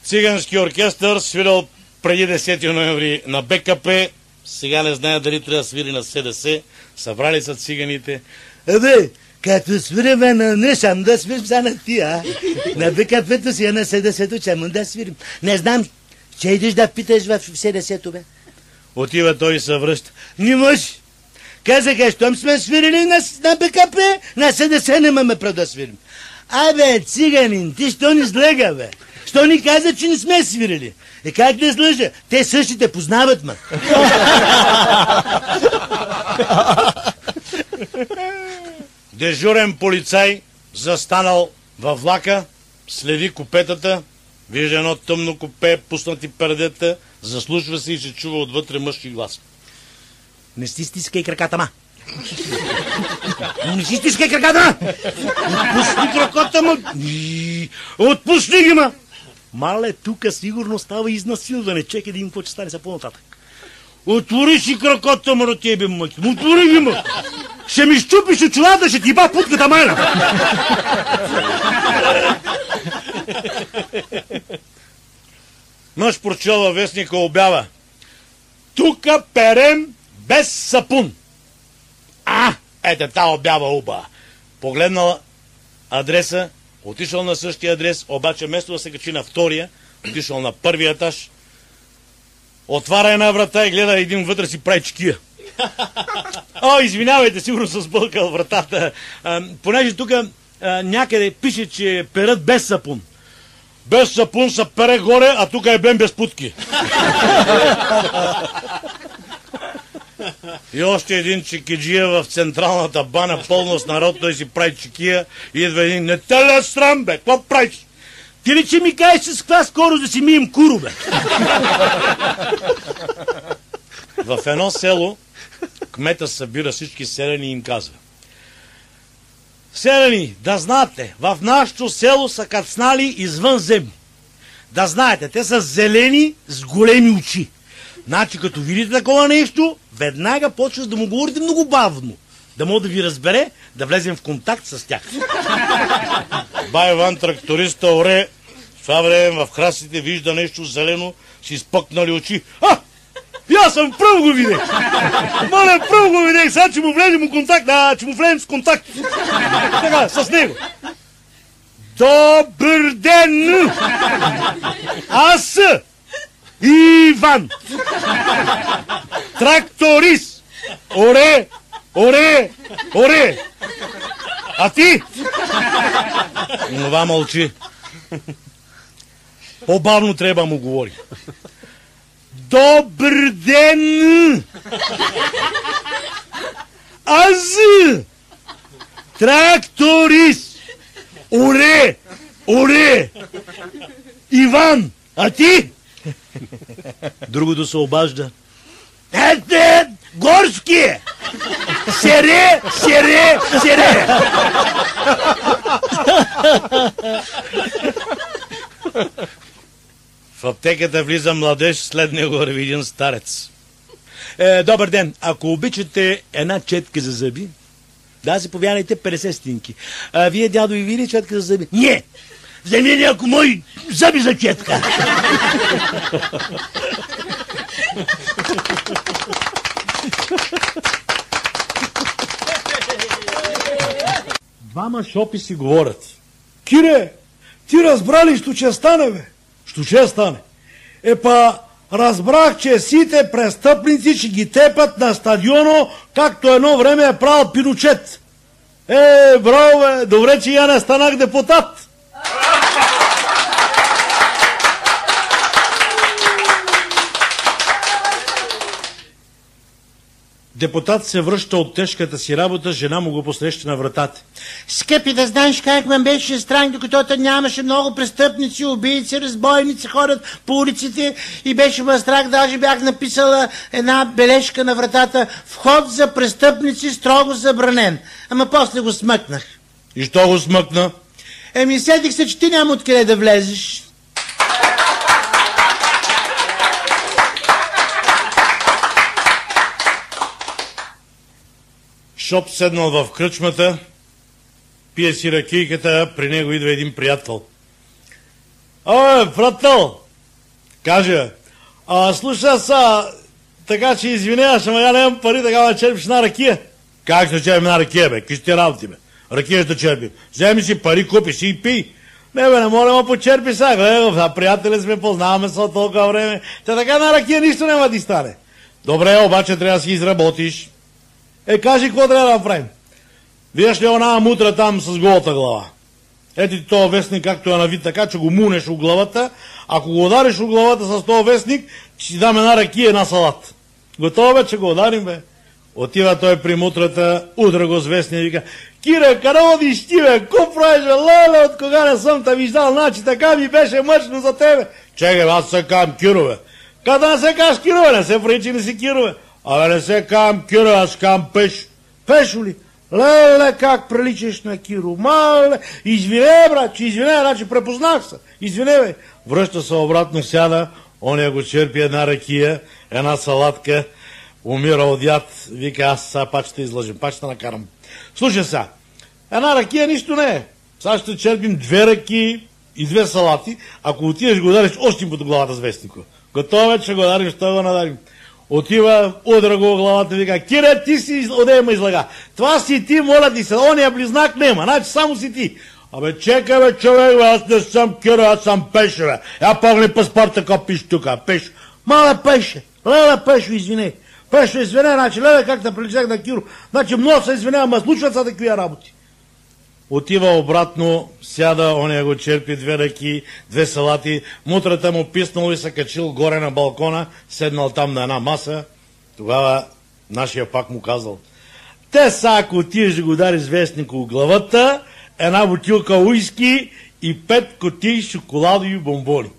Цигански оркестър свирал преди 10 ноември на БКП. Сега не знае дали трябва да свири на СДС. Събрали са циганите. Абе, като свириме на не сам да свирим са на тия. На БКП-то си, а на СДС-то чему да свирим. Не знам, че идеш да питаш в СДС-то, бе. Отива той и се връща. Не може. Казаха, щом сме свирили на, на БКП, на СДС нямаме право да свирим. Абе, циганин, ти що ни злега, бе? Що ни каза, че не сме свирили? И как да излъжа? Те същите познават ма. Дежурен полицай застанал във влака, следи купетата, вижда едно тъмно купе, пуснати пердета, заслушва се и се чува отвътре мъжки глас. Не си стискай краката, ма. Не си стискай краката, ма. Отпусни краката, ма. Отпусни ги, ма. Мале, тука сигурно става изнасилване. Чекай да им какво ще стане са по-нататък. Отвори си краката, ма, на тебе, мъки. Отвори ги, ма. Ще ми щупиш очилата, ще ти ба путката майна. Мъж прочел във вестника обява. Тука перем без сапун. А, ете та обява уба. Погледнал адреса, отишъл на същия адрес, обаче вместо да се качи на втория, отишъл на първия етаж, отваря една врата и гледа един вътре си прави чекия. О, извинявайте, сигурно съм сбълкал вратата. А, понеже тук някъде пише, че перат без сапун. Без сапун са пере горе, а тук е бен без путки. И още един чекиджия в централната бана, пълно с народ, той си прави чекия и идва един, не те ли е срам, бе, какво правиш? Ти ли че ми кажеш с каква скорост да си мием куро, бе? В едно село кмета събира всички селени и им казва. Селени, да знаете, в нашото село са кацнали извънземни. Да знаете, те са зелени с големи очи. Значи, като видите такова нещо, веднага почваш да му говорите много бавно. Да мога да ви разбере, да влезем в контакт с тях. Бай Иван тракториста оре, в това време в храстите вижда нещо зелено, си изпъкнали очи. А! И аз съм пръв го видех. Моля, пръв го видех. Сега, че му влезем в контакт. Да, че му влезем с контакт. Така, с него. Добър ден! Аз Иван. Тракторист. Оре, оре, оре. А ти? Това мълчи. По-бавно трябва му говори. Добър ден! Аз тракторист! Оре! Оре! Иван! А ти? Другото се обажда. Ете, горски! Сере, сере, сере! В аптеката влиза младеж, след него върви един старец. Е, добър ден, ако обичате една четка за зъби, да, заповядайте 50 стинки. А, вие, дядо, и ви ли четка за зъби? Не! Вземи някой мой зъби за четка. Двама шопи си говорят. Кире, ти разбра ли, що ще стане, бе? Що стане? Епа, разбрах, че сите престъпници ще ги тепат на стадионо, както едно време е правил Пиночет. Е, браво, добре, че я не станах депутат. Депутат се връща от тежката си работа, жена му го посреща на вратата. Скъпи, да знаеш как ме беше страх, докато нямаше много престъпници, убийци, разбойници, ходят по улиците и беше ме страх. Даже бях написала една бележка на вратата «Вход за престъпници строго забранен». Ама после го смъкнах. И що го смъкна? Еми, седих се, че ти няма откъде да влезеш. Шоп седнал в кръчмата, пие си ракийката, при него идва един приятел. Ой, приятел, каже, а слуша са, така че извиняваш, ама я нямам пари, така да черпиш на ракия. Как ще черпим на ракия, бе? Какви работи, бе? Ракия ще черпим. Вземи си пари, купи си и пий. Не, бе, не мога да почерпи сега. Гледай, приятели сме, познаваме се от толкова време. Та така на ракия нищо няма да ти стане. Добре, обаче трябва да си изработиш. Е, кажи, какво трябва да направим? Виждаш ли она мутра там с голата глава? Ето ти този вестник, както е навит така, че го мунеш у главата. Ако го удариш у главата с този вестник, ще си дам една ракия и една салат. Готово бе, че го ударим, бе. Отива той при мутрата, удра го с вестник и вика, Кире, къде одиш ти, бе? Ко правиш? Леле, от кога не съм те виждал, значи така ми беше мъчно за тебе. Чекай, аз се кам Кирове. Къде не се каш Кирове? Не се прави, че не си Кирове. Абе не се кам Киро, аз кам Пеш. Пешо ли? Леле, как приличаш на Киро. Мале, извине, брат, че извине, значи препознах се. Извине, бе. Връща се обратно, сяда, оня го черпи една ракия, една салатка, умира от яд, вика, аз сега пак ще излъжем, пак ще накарам. Слушай сега, една ракия нищо не е. Сега ще черпим две ръки и две салати. Ако отидеш го удариш още под главата с вестника. Готово е, че го ударим, ще го надарим. Отива, удра го главата, вика, Кире, ти си одема излага. Това си ти, моля ти се, ония близнак нема, значи само си ти. Абе, чекай, бе, човек, бе, аз не съм Киро, аз съм Пеше, бе. Я погни паспорта, какво пише тук, Пеш. Мале, Пеше, леле, Пешо, извини. Пешо, извиня, значи, леле, как те приличах на Киро. Значи, много се извинявам, ама случват са такива работи. Отива обратно, сяда, оня го черпи две ръки, две салати, мутрата му писнал и се качил горе на балкона, седнал там на една маса. Тогава нашия пак му казал, те са, ако отидеш да го дариш вестник от главата, една бутилка уиски и пет коти шоколадови бомбони.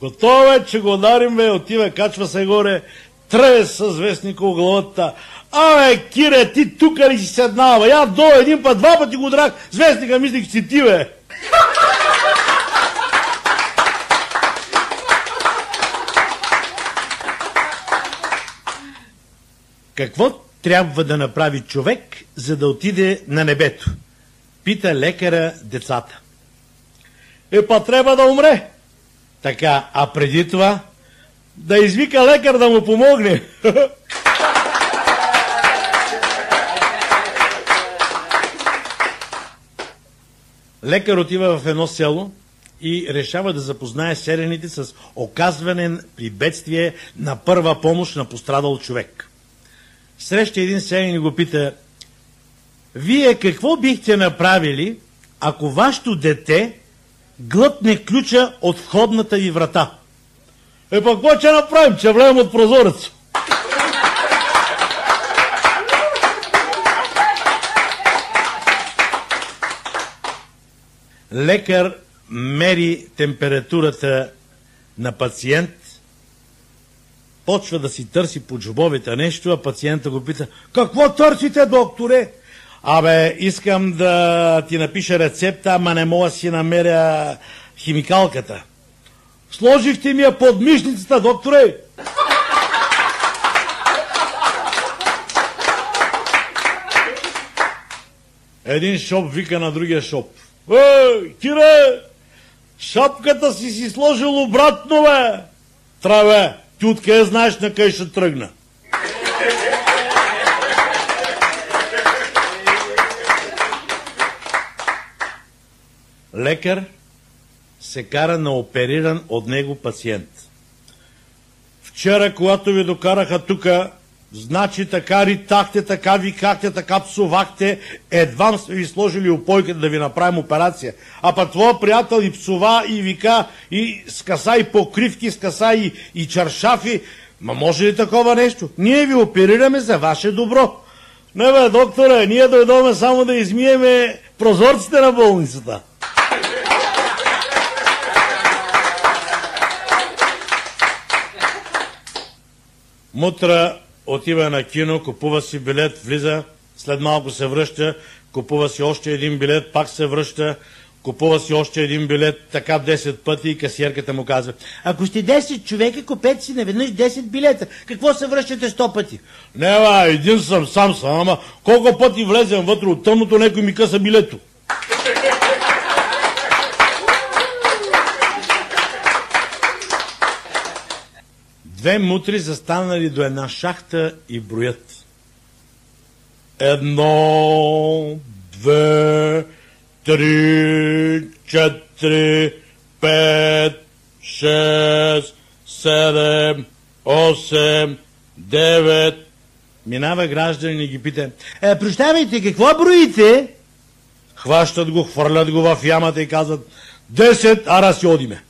Готово е, че го дарим, бе, отива, качва се горе, трее с вестника от главата. Абе, Кире, ти тук ли си седнава? Я до един път, два пъти го драх, звестника мислих си ти, бе. Какво трябва да направи човек, за да отиде на небето? Пита лекара децата. Е, па трябва да умре. Така, а преди това? Да извика лекар да му помогне. Лекар отива в едно село и решава да запознае селените с оказване при бедствие на първа помощ на пострадал човек. Среща един селен и го пита, вие какво бихте направили, ако вашето дете глътне ключа от входната ви врата? Е, па какво ще направим? Че влеем от прозореца. Лекар мери температурата на пациент, почва да си търси по джобовете нещо, а пациента го пита, Какво търсите, докторе? абе, искам да ти напиша рецепта, ама не мога си намеря химикалката. Сложихте ми я под мишницата, докторе. Един шоп вика на другия шоп. Ей, шапката си си сложил обратно, бе. Траве, ти откъде знаеш на къде ще тръгна? Лекар се кара на опериран от него пациент. Вчера, когато ви докараха тука, значи така ритахте, така викахте, така псувахте, едва сме ви сложили опойката да ви направим операция. А па твоя приятел и псува, и вика, и скаса и покривки, скаса и, и чаршафи. Ма може ли такова нещо? Ние ви оперираме за ваше добро. Не бе, докторе, ние дойдоме само да измиеме прозорците на болницата. Мутра отива на кино, купува си билет, влиза, след малко се връща, купува си още един билет, пак се връща, купува си още един билет, така 10 пъти и касиерката му казва, Ако сте 10 човека, купете си наведнъж 10 билета. Какво се връщате 100 пъти? Не, бе, един съм, сам съм, ама колко пъти влезем вътре от тъмното, някой ми къса билето. Две мутри застанали до една шахта и броят. Едно, две, три, четири, пет, шест, седем, осем, девет. Минава гражданин и ги пита, Е, прощавайте, какво броите? Хващат го, хвърлят го в ямата и казват Десет, ара си одиме.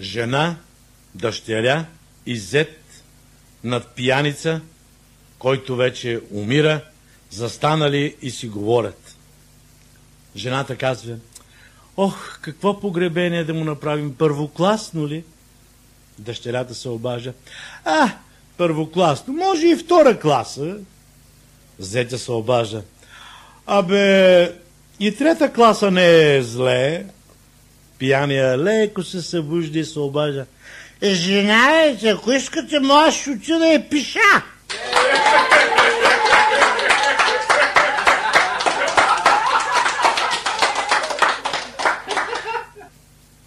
Жена, дъщеря и зет над пияница, който вече умира, застанали и си говорят. Жената казва, ох, какво погребение да му направим, първокласно ли? Дъщерята се обажа, а, първокласно, може и втора класа. Зетя се обажа, абе, и трета класа не е зле. Пияния леко се събужда и се обажа. Жена е, ако искате, може да отида и пиша.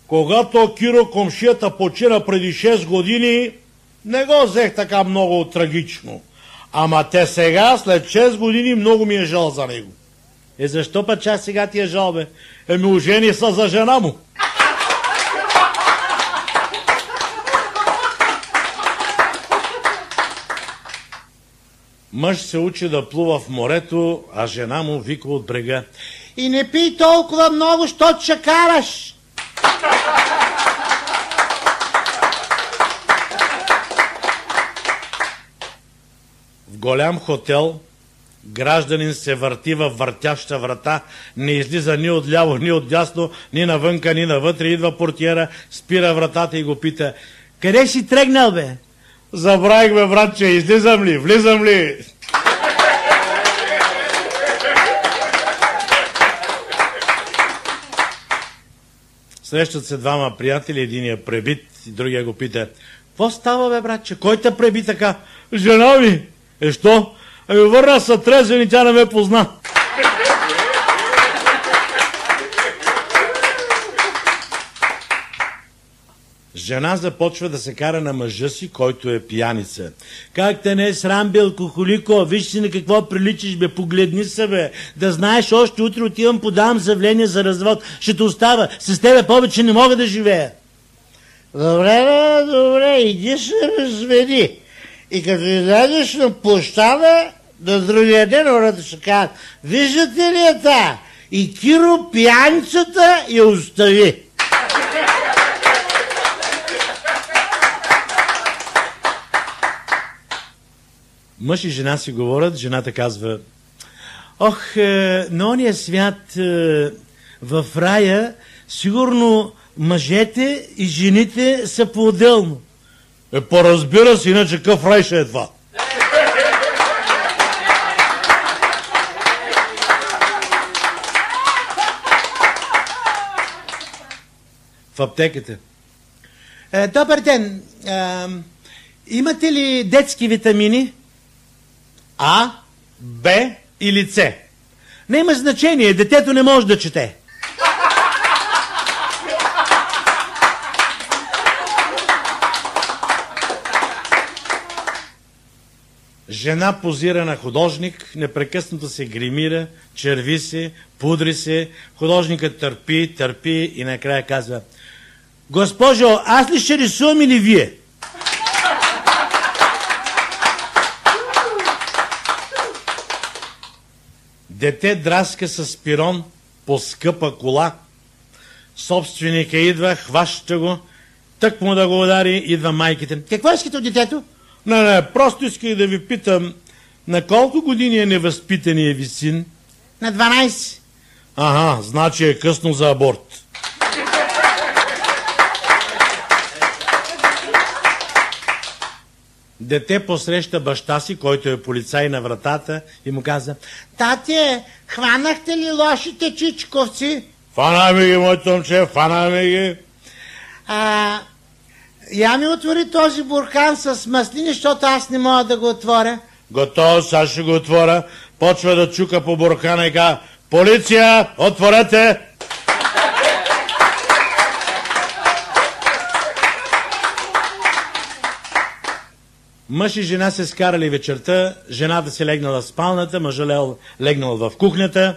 Когато Киро комшията почина преди 6 години, не го взех така много трагично. Ама те сега, след 6 години, много ми е жал за него. Е, защо па чак сега ти е жал, бе? Еми, ожени са за жена му. Мъж се учи да плува в морето, а жена му вика от брега. И не пий толкова много, що ще караш. В голям хотел Гражданин се върти във въртяща врата, не излиза ни от ляво, ни от дясно, ни навънка, ни навътре. Идва портиера, спира вратата и го пита. Къде си тръгнал, бе? Забравих, бе, братче, излизам ли, влизам ли? Срещат се двама приятели, единия пребит, и другия го пита. Какво става, бе, братче? Кой те преби така? Жена ми. Е, що? Ами върна са трезвен и тя не ме позна. Жена започва да се кара на мъжа си, който е пияница. Как те не е срам, бе, алкохолико? Виж си на какво приличаш, бе, погледни се, бе. Да знаеш, още утре отивам, подавам заявление за развод. Ще те остава. С тебе повече не мога да живея. Добре, бе, добре, иди се разведи. И като излезеш на площада, на другия ден хората ще кажат, виждате ли е та? И Киро пияницата я остави. Мъж и жена си говорят, жената казва, ох, е, на ония свят е, в рая, сигурно мъжете и жените са по-отделно. Е, поразбира се, иначе какъв рай ще е това? В аптеката. Е, добър ден. Е, имате ли детски витамини? А, Б или С? Не има значение, детето не може да чете. Жена позира на художник, непрекъснато се гримира, черви се, пудри се, художникът търпи, търпи и накрая казва Госпожо, аз ли ще рисувам или вие? Дете драска с пирон по скъпа кола. Собственика идва, хваща го, тък му да го удари, идва майките. Какво искате от детето? Не, не, просто исках да ви питам, на колко години е невъзпитания ви син? На 12. Ага, значи е късно за аборт. Дете посреща баща си, който е полицай на вратата и му каза Тате, хванахте ли лошите чичковци? Фанаме ги, моето момче, фанаме ги. А, я ми отвори този буркан с маслини, защото аз не мога да го отворя. Готово, сега ще го отворя. Почва да чука по буркана и казва Полиция, отворете! Мъж и жена се скарали вечерта, жената се легнала в спалната, мъжа легнал в кухнята.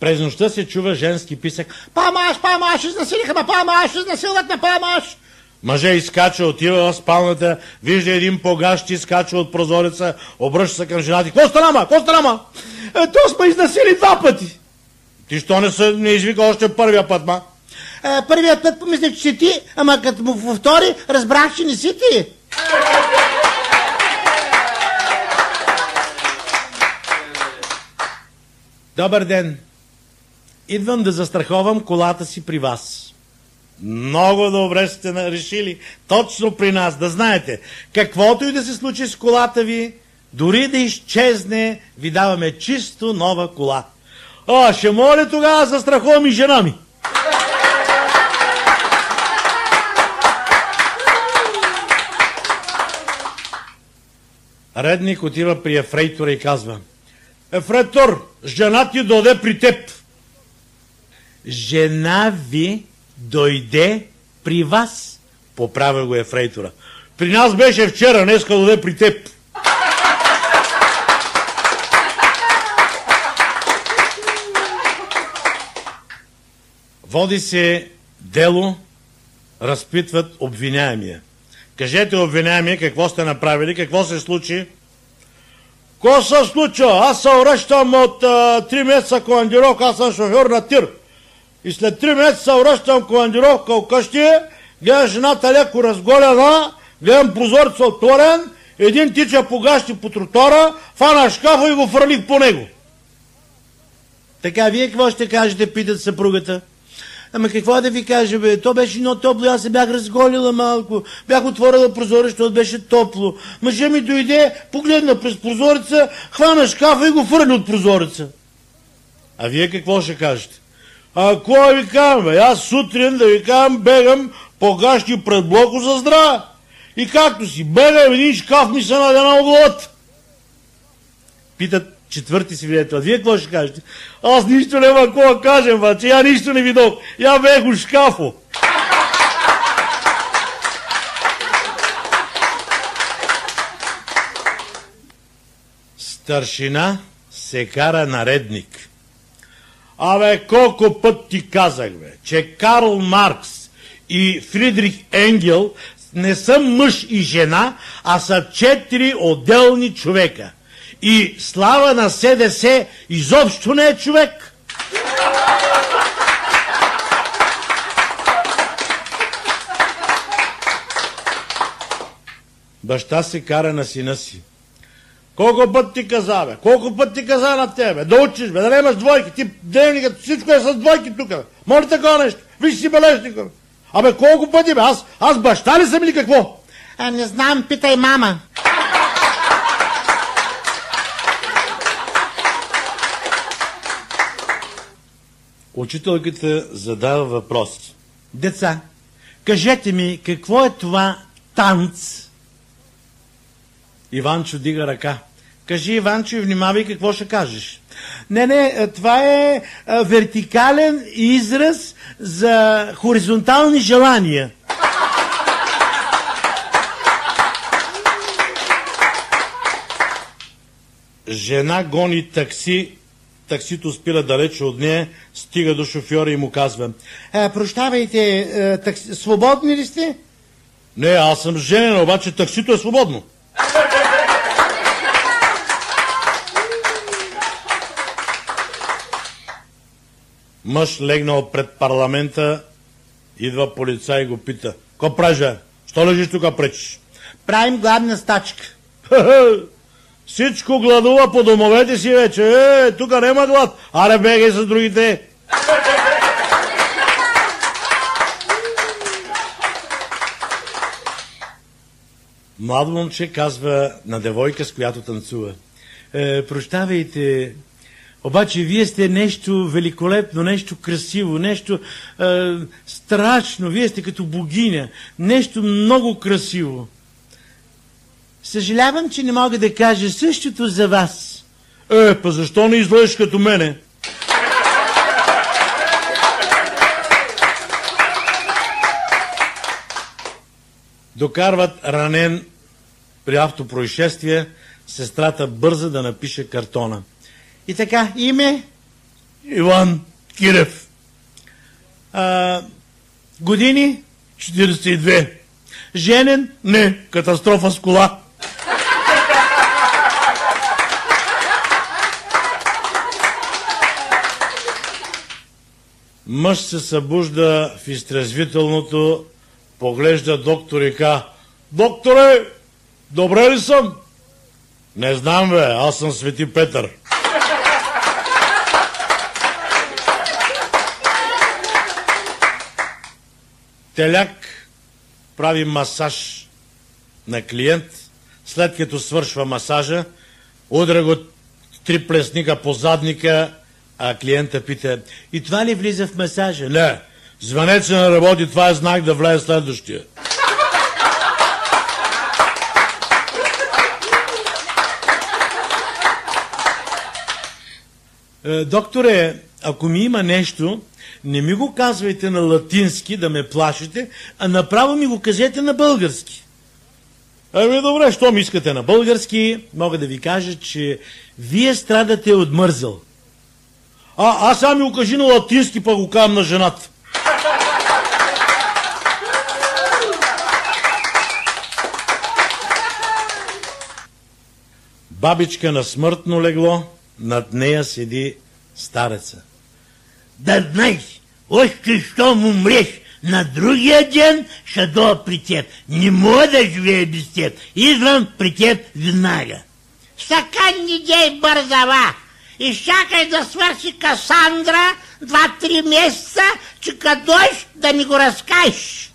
През нощта се чува женски писък. Помощ, помощ, изнасилиха ме, помощ, изнасилват ме, помощ! Мъже изкача, отива в спалната, вижда един погащ, изкача от прозореца, обръща се към жената. Какво стана, ма? Какво стана, ма? Е, то сме изнасили два пъти. Ти що не, са, не извика още първия път, ма? Е, първият път помислих, че си ти, ама като му повтори, разбрах, че не си ти. Добър ден. Идвам да застраховам колата си при вас. Много добре сте решили. Точно при нас, да знаете. Каквото и да се случи с колата ви, дори да изчезне, ви даваме чисто нова кола. А, ще моля тогава застраховам и жена ми. Редник отива при ефрейтора и казва Ефрейтор, жена ти дойде при теб. Жена ви дойде при вас, поправя го ефрейтора. При нас беше вчера, днеска дойде при теб. Води се дело, разпитват обвиняемия. Кажете обвиняемия какво сте направили, какво се случи. Ко се случва? Аз се връщам от а, 3 месеца командировка, аз съм шофьор на тир. И след 3 месеца връщам командировка вкъщи, гледам жената леко разголена, гледам прозореца отворен един тича по гащи по тротора, фана шкафа и го фърлих по него. Така, вие какво ще кажете, питат съпругата. Ама какво да ви кажа, бе? То беше много топло, аз се бях разголила малко. Бях отворила прозореца, защото беше топло. Мъжа ми дойде, погледна през прозореца, хвана шкафа и го фърли от прозореца. А вие какво ще кажете? А какво ви казвам, бе? Аз сутрин да ви казвам, бегам по гащи пред блоко за здраве. И както си бегам, един шкаф ми се наде на углот. Питат четвърти свидетел. Вие какво ще кажете? Аз нищо няма какво да кажем, ба, че я нищо не видох. Я бех у шкафо. Старшина се кара наредник. Абе, колко път ти казах, бе, че Карл Маркс и Фридрих Енгел не са мъж и жена, а са четири отделни човека. И слава на СДС изобщо не е човек. Баща се кара на сина си. Колко път ти каза, бе? Колко път ти каза на тебе? Да учиш, бе, да имаш двойки. Ти дневникът, всичко е с двойки тук, бе. Моля такова нещо. Виж си бележника, бе. Абе, колко пъти, бе? Аз, аз баща ли съм или какво? А, не знам, питай мама. Учителката задава въпрос. Деца, кажете ми, какво е това танц? Иванчо дига ръка. Кажи, Иванчо, и внимавай какво ще кажеш. Не, не, това е а, вертикален израз за хоризонтални желания. Жена гони такси, таксито спира далече от нея, стига до шофьора и му казва. А, прощавайте, а, такси, свободни ли сте? Не, аз съм женен, обаче таксито е свободно. Мъж легнал пред парламента, идва полицай и го пита. Ко правиш? Що лежиш тук пречиш? Правим гладна стачка. Всичко гладува по домовете си вече. Е, тук няма глад. Аре, бегай с другите. Младо момче казва на девойка, с която танцува. Е, прощавайте, обаче вие сте нещо великолепно, нещо красиво, нещо е, страшно. Вие сте като богиня. Нещо много красиво. Съжалявам, че не мога да кажа същото за вас. Е, па защо не излезеш като мене? Докарват ранен при автопроисшествие, сестрата бърза да напише картона. И така, име? Иван Кирев. А, години? 42. Женен? Не, катастрофа с кола. Мъж се събужда в изтрезвителното, поглежда доктор и ка. Докторе, добре ли съм? Не знам, бе, аз съм Свети Петър. Теляк прави масаж на клиент, след като свършва масажа, удра го три плесника по задника, а клиента пита, и това ли влиза в масажа? Не, звънец не работи, това е знак да влезе следващия. Е, докторе, ако ми има нещо, не ми го казвайте на латински да ме плашите, а направо ми го кажете на български. Еми добре, що ми искате на Български мога да ви кажа, че вие страдате от мързъл. А, аз сега ми го кажи на латински, па го казвам на жената. Бабичка на смъртно легло, над нея седи стареца. Да знаеш, още щом умреш, На другия ден ще дойда при теб. Не мога да живея без теб. Идвам при теб веднага. Сакан ни дей бързава. И чакай да свърши Касандра два-три месеца, че като дойш да ни го разкажеш.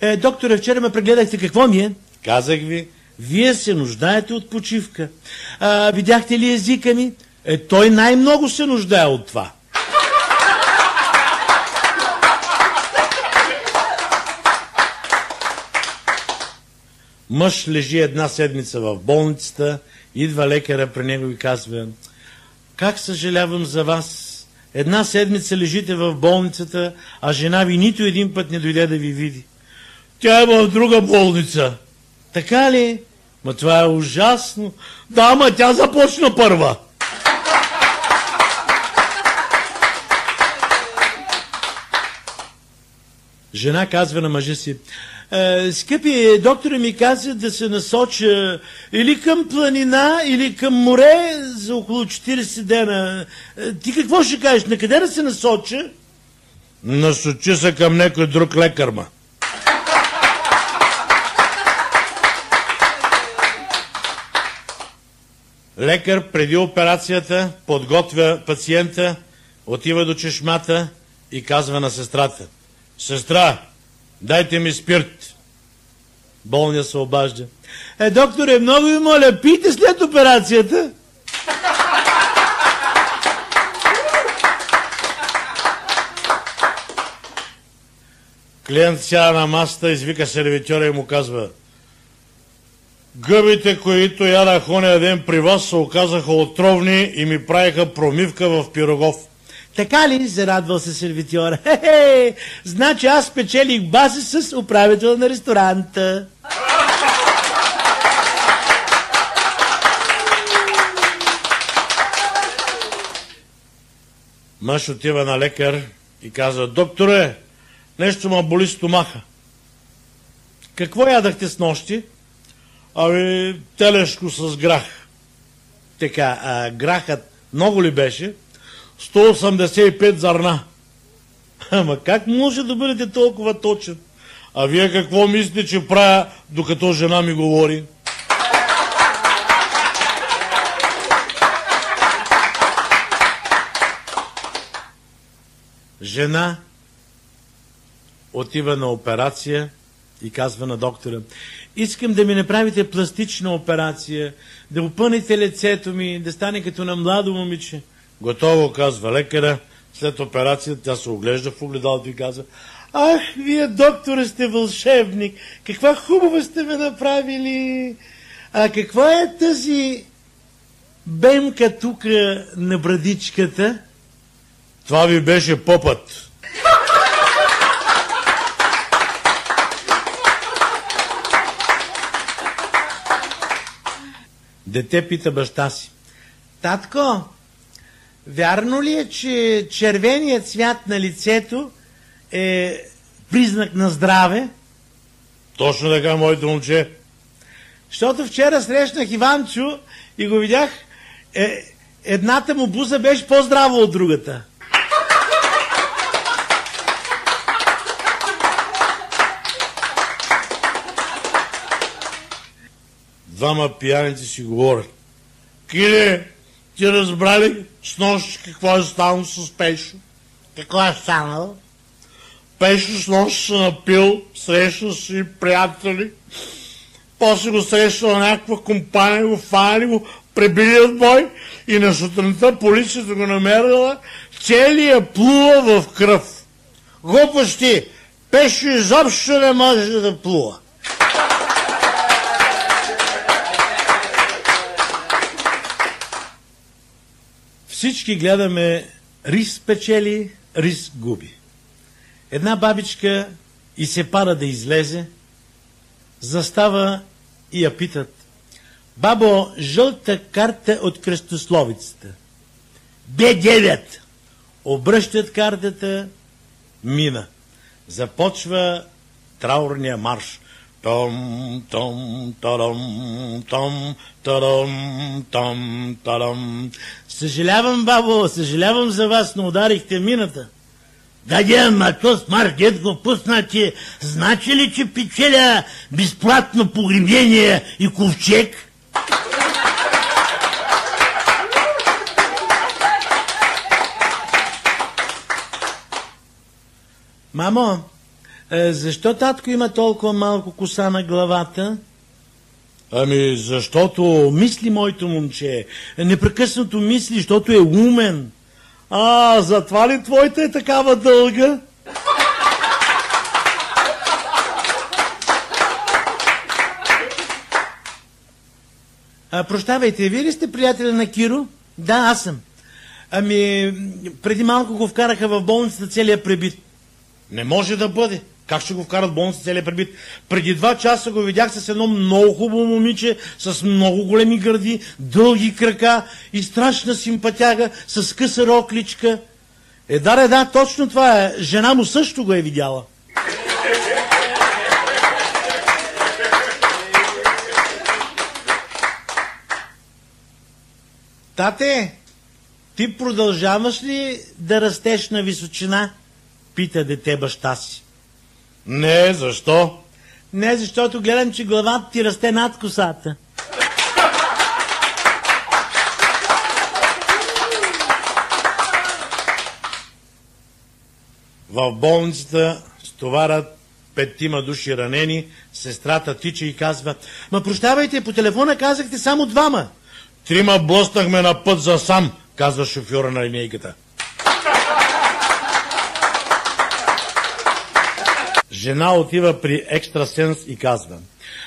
Е, докторе, вчера ме прегледахте. Какво ми е? Казах ви, Вие се нуждаете от почивка. А, видяхте ли езика ми? Е, той най-много се нуждае от това. мъж лежи една седмица в болницата, идва лекаря при него и казва, как съжалявам за вас, една седмица лежите в болницата, а жена ви нито един път не дойде да ви види. Тя е в друга болница. Така ли? Ма това е ужасно. Да, ма тя започна първа. Жена казва на мъжа си, «Е, скъпи, доктора ми каза да се насоча или към планина, или към море за около 40 дена. Е, Ти какво ще кажеш? На къде да се насоча? Насочи се към някой друг лекар, Лекар преди операцията подготвя пациента, отива до чешмата и казва на сестрата. Сестра, дайте ми спирт. Болния се обажда. Е, докторе, много ви моля, пийте след операцията. Клиент сяда на масата, извика сервитьора и му казва Гъбите, които ядах ония ден при вас, се оказаха отровни и ми правиха промивка в пирогов. Така ли? Зарадвал се сервитьора. Хе-хе, значи аз печелих баси с управител на ресторанта. Мъж отива на лекар и казва, докторе, нещо ма боли стомаха. Какво ядахте с нощи? Ами, телешко с грах. Така, а грахът много ли беше? 185 зърна. Ама как може да бъдете толкова точен? А вие какво мислите, че правя, докато жена ми говори? Жена отива на операция и казва на доктора, искам да ми направите пластична операция, да опънете лицето ми, да стане като на младо момиче. Готово, казва лекаря. След операцията тя се оглежда в огледалото и казва, ах, вие, докторе, сте вълшебник, каква хубава сте ме направили. А каква е тази бемка тук на брадичката? Това ви беше попът. Дете пита баща си. Татко, вярно ли е, че червеният цвят на лицето е признак на здраве? Точно така, моето момче. Защото вчера срещнах Иванчо и го видях, е, едната му буза беше по-здрава от другата. Двама пияници си говорят. Кире, ти разбрали с нощ какво е станало с Пешо? Какво е станало? Пешо с нощ се напил, срещна си приятели, после го срещна на някаква компания, го фанали, го пребили от бой и на сутринта полицията го намерила, целият плува в кръв. Глупости! Пешо изобщо не може да плува. Всички гледаме рис печели, рис губи. Една бабичка и се пара да излезе, застава и я питат. Бабо, жълта карта от кръстословицата. Б9. Обръщат картата, мина. Започва траурния марш. Том, том, тарам, том, тарам, том, тарам. Съжалявам, бабо, съжалявам за вас, но ударихте мината. Да де, ма то смар дед го пусна, че значи ли, че печеля безплатно погребение и ковчег? Мамо, е, защо татко има толкова малко коса на главата? Ами, защото мисли моето момче. Непрекъснато мисли, защото е умен. А, затова ли твоята е такава дълга? А, прощавайте, вие ли сте приятеля на Киро? Да, аз съм. Ами, преди малко го вкараха в болницата целият пребит. Не може да бъде. Как ще го вкарат болница целият пребит? Преди два часа го видях с едно много хубаво момиче, с много големи гърди, дълги крака и страшна симпатяга, с къса рокличка. Е, да, да, точно това е. Жена му също го е видяла. Тате, ти продължаваш ли да растеш на височина? Пита дете баща си. Не, защо? Не, защото гледам, че главата ти расте над косата. В болницата стоварят петима души ранени, сестрата тича и казва, ма прощавайте, по телефона казахте само двама. Трима блъснахме на път за сам, казва шофьора на линейката. Жена отива при екстрасенс и казва,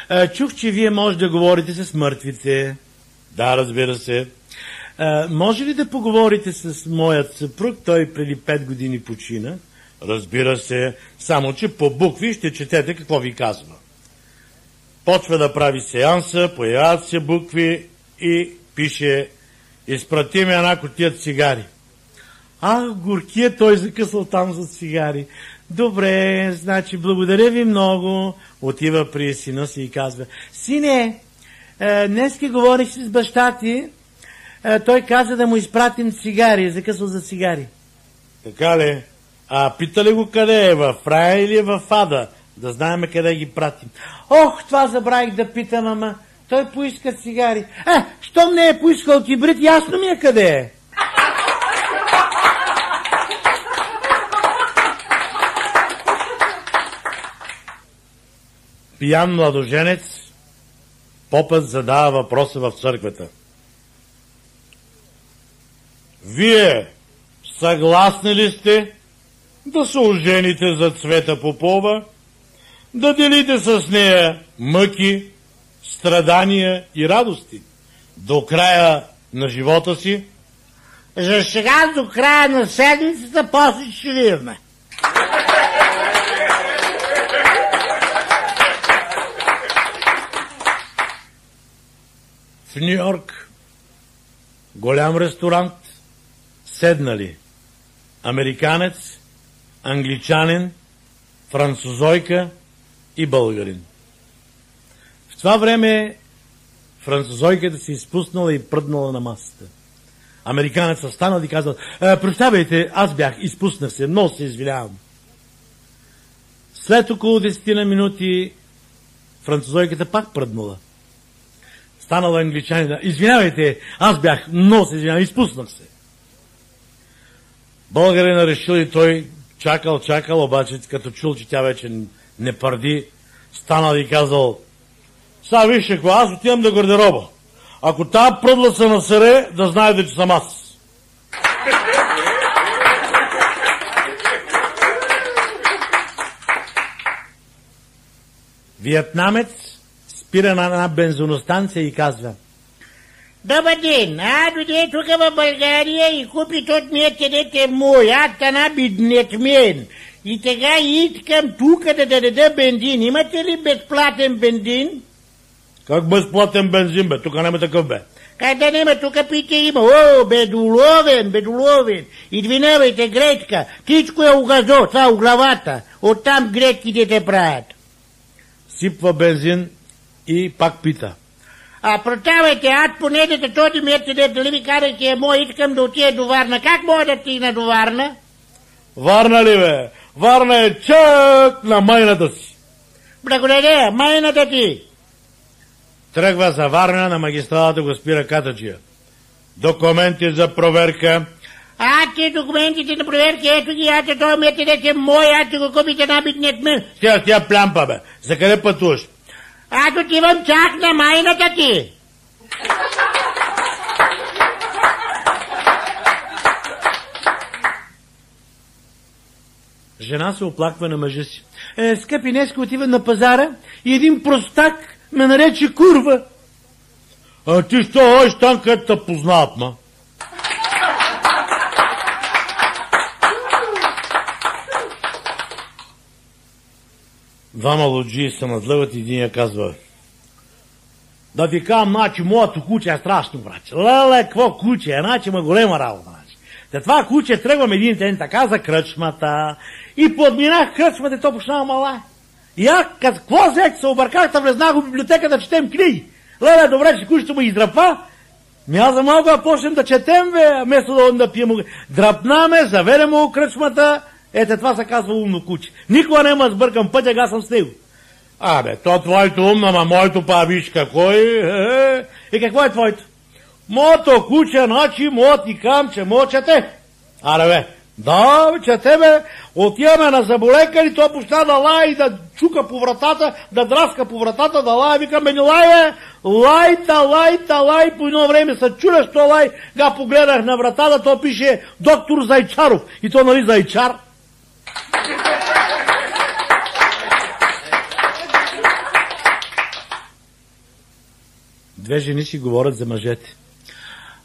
«Е, чух, че вие може да говорите с мъртвите. Да, разбира се. «Е, може ли да поговорите с моят съпруг? Той преди 5 години почина. Разбира се, само че по букви ще четете какво ви казва. Почва да прави сеанса, появяват се букви и пише изпрати ми една котия цигари. А, горкия той закъсал там за цигари. Добре, значи благодаря ви много. Отива при сина си и казва, сине, е, днески говорих с баща ти, е, той каза да му изпратим цигари, е закъсал за цигари. Така ли? А пита ли го къде е? В рая или е в ада? Да знаем къде ги пратим. Ох, това забравих да питам, ама той поиска цигари. Е, щом не е поискал кибрид, ясно ми е къде е. Пиян младоженец, попът задава въпроса в църквата. Вие съгласни ли сте да се ожените за Цвета Попова, да делите с нея мъки, страдания и радости до края на живота си? За сега до края на седмицата, после ще видим. Нью Йорк голям ресторант, седнали американец, англичанин, французойка и българин. В това време французойката се изпуснала и пръднала на масата. Американецът станал и казал, «Е, прощавайте, аз бях, изпуснах се, много се извинявам. След около 10 на минути французойката пак пръднала. Станала англичанина, извинявайте, аз бях, много се извинявам, изпуснах се. Българина решил и той чакал, чакал, обаче като чул, че тя вече не пърди, станал и казал, сега вижте какво, аз отивам до гардероба. Ако тази пръдла се насъре, да знаете, че съм аз. Виетнамец спира на една бензиностанция и казва Добър ден, а дойде тук в България и купи тот ми е мой, а тана биднет мен. И тега искам тук да даде бензин. Имате ли безплатен бензин? Как безплатен бензин, бе? Тук няма такъв, бе. Къде нема, тук пите има. О, бедоловен, бедоловен. Извинявайте, гречка. Всичко е угазо, това е главата. Оттам гречките те правят. Сипва бензин и пак пита. А прощавайте, аз понедете този мерцедес, дали ви че е мой, искам да отида до Варна. Как мога да стигна до Варна? Варна ли, бе? Варна е чак на майната си. Благодаря, майната ти. Тръгва за Варна, на магистралата го спира Катаджия. Документи за проверка. А, че документите на проверки, ето ги, аз този мерцедес е мой, аз ще го купите на битният мен. Тя, тя плямпа, бе. За къде пътуваш? Аз отивам чак на майната ти. Жена се оплаква на мъжа си. Е, скъпи, днеска отива на пазара и един простак ме нарече курва. А ти що ходиш там, където те познават, ма? Двама лоджии се надлъват и един я казва да ти кажам, значи, моето куче е страшно, браче. Леле, какво куче е, значи, ма голема работа, значи. Та това куче тръгвам един ден така за кръчмата и подминах кръчмата и то почнава мала. И аз, какво взех, се обърках, да влезнах в библиотека да четем книги. Леле, добре, че кучето му издрапа. Ми аз за малко да почнем да четем, бе, вместо да, да пием. Драпнаме, заведе му кръчмата, ето това се казва умно куче. Никога няма да сбъркам пътя, аз съм с него. Абе, то твоето умно, ма моето па виж какво е, е. И какво е твоето? Мото куче, значи, мо ти кам, че мо чете. Аре бе, да, бе, чете бе, отиваме на заболекари, то почна да лая и да чука по вратата, да драска по вратата, да лая, викаме, не лай, бе, лай, та, лай, та, лай, по едно време се чудеш, то лай, га погледах на вратата, то пише доктор Зайчаров. И то нали Зайчар? Две жени си говорят за мъжете.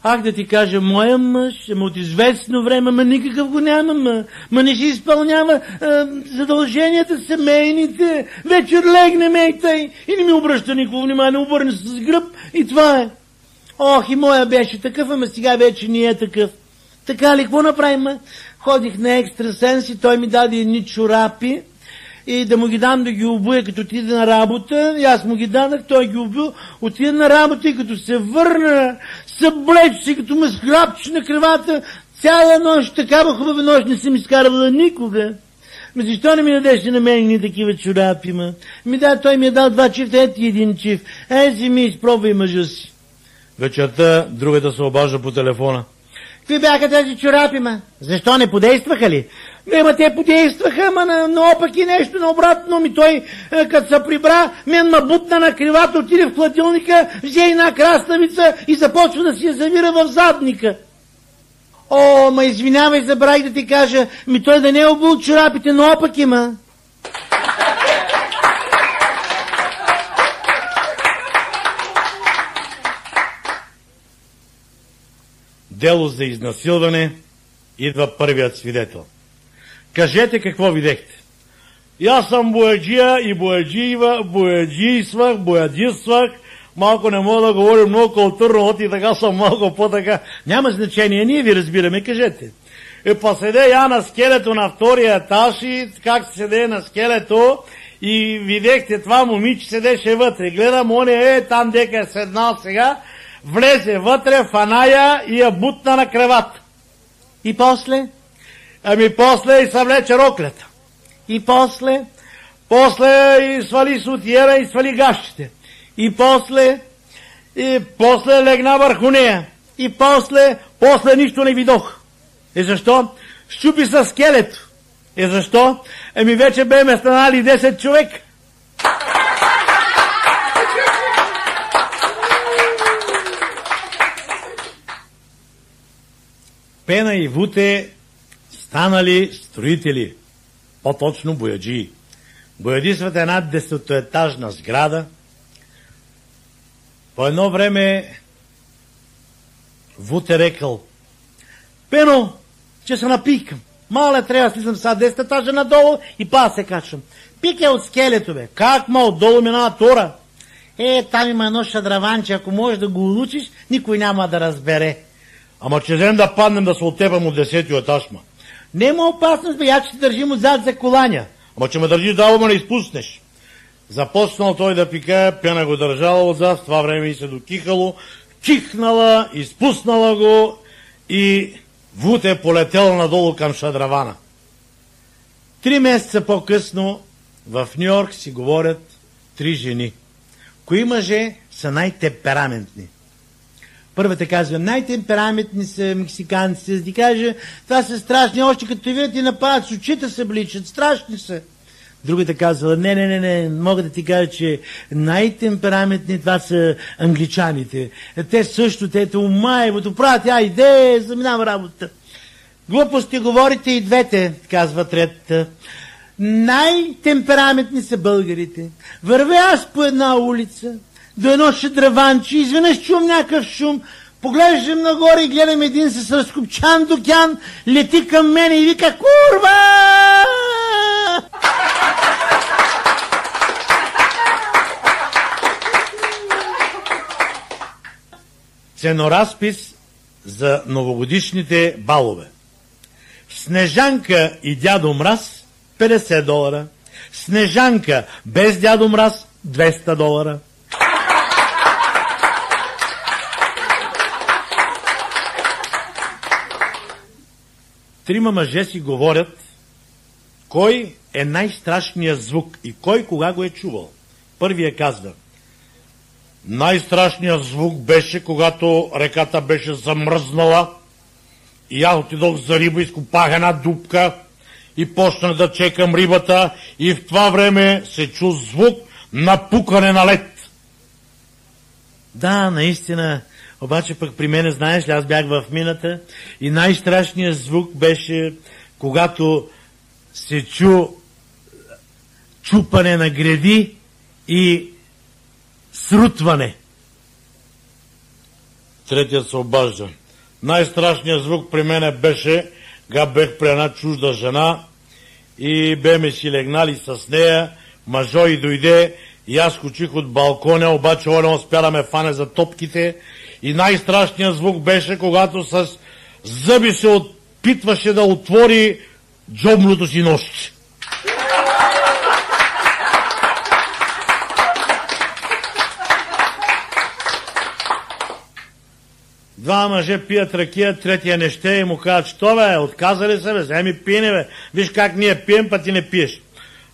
Ах да ти кажа, моя мъж, ама от известно време, ма никакъв го няма, ма, ма не си изпълнява а, задълженията семейните, вечер легне ме и тъй, и не ми обръща никакво внимание, обърне се с гръб и това е. Ох, и моя беше такъв, ама сега вече не е такъв. Така ли, какво направим? Ходих на екстрасенс и той ми даде едни чорапи, и да му ги дам да ги обуя, като отиде на работа. И аз му ги дадах, той ги обил, отиде на работа и като се върна, съблече се, като ме схлапче на кревата, цяла нощ, такава хубава нощ не съм изкарвала никога. Ме защо не ми дадеше на мен ни такива чорапи, ма? Ми да, той ми е дал два чифта, ети един чиф. Е, си ми изпробвай мъжа си. Вечерта другата се обажда по телефона. Какви бяха тези чорапи, ма? Защо не подействаха ли? Ема те подействаха, ама на, наопаки нещо наобратно ми той, е, като се прибра, мен ма бутна на кривата, отиде в хладилника, взе една краставица и започва да си я завира в задника. О, ма извинявай, забравих да ти кажа, ми той да не е обул чорапите, наопаки, ма. Дело за изнасилване идва първият свидетел. Кажете какво видехте. И аз съм бояджия и бояджиева, бояджийствах, боядисвах, малко не мога да говоря много културно, от и така съм малко по-така. Няма значение, ние ви разбираме, кажете. И поседе я на скелето на втория етаж и как седе на скелето и видехте това момиче седеше вътре. Гледам, он е там дека е седнал сега, влезе вътре в Аная и я бутна на кревата. И после? Ами после и съвлече роклята. И после, после и свали сутиера и свали гащите. И после, и после легна върху нея. И после, после нищо не видох. И защо? Щупи се скелето. И защо? Еми вече беме станали 10 човек. Пена и Вуте станали строители, по-точно бояджии. Боядисват една десетоетажна сграда. По едно време Вут е рекал, Пено, че се напикам. Мале, трябва да слизам сега 10 етажа надолу и па се качвам. Пике от скелето, бе. Как ма отдолу минава тора? Е, там има едно шадраванче, ако можеш да го улучиш, никой няма да разбере. Ама че ден да паднем да се отепам от десети етаж, ма. Нема опасност, бе, я ще държим отзад за коланя. Ама че ме държи да ма не изпуснеш. Започнал той да пикае, пена го държала отзад, в това време и се докихало, чихнала, изпуснала го и Вут е полетел надолу към Шадравана. Три месеца по-късно в Нью Йорк си говорят три жени. Кои мъже са най-темпераментни? Първата казва, най-темпераментни са мексиканците, да ти кажа, това са страшни, още като видят и нападат с очите се бличат, страшни са. Другата казва, не, не, не, не, мога да ти кажа, че най-темпераментни това са англичаните. Те също, те те умаевото правят, тя иде, заминава работа. Глупости говорите и двете, казва третата. Най-темпераментни са българите. Вървя аз по една улица, до едно шедраванче, изведнъж чум някакъв шум, поглеждам нагоре и гледам един с разкопчан докян, лети към мен и вика «Курва!» Ценоразпис за новогодишните балове. Снежанка и дядо Мраз 50 долара. Снежанка без дядо Мраз 200 долара. Трима мъже си говорят кой е най-страшният звук и кой кога го е чувал. Първия казва най-страшният звук беше, когато реката беше замръзнала и аз отидох за риба, изкопах една дупка и почнах да чекам рибата и в това време се чу звук на пукане на лед. Да, наистина, обаче пък при мене, знаеш ли, аз бях в мината и най-страшният звук беше, когато се чу чупане на греди и срутване. Третият се обажда. Най-страшният звук при мене беше, га бех при една чужда жена и беме си легнали с нея, мъжо и дойде и аз скочих от балкона, обаче он успя да ме фане за топките и най-страшният звук беше, когато с зъби се опитваше да отвори джобното си нощ. Два мъже пият ракия, третия не ще и му казват, що бе, отказали се, бе, вземи пиене, бе. Виж как ние пием, па ти не пиеш.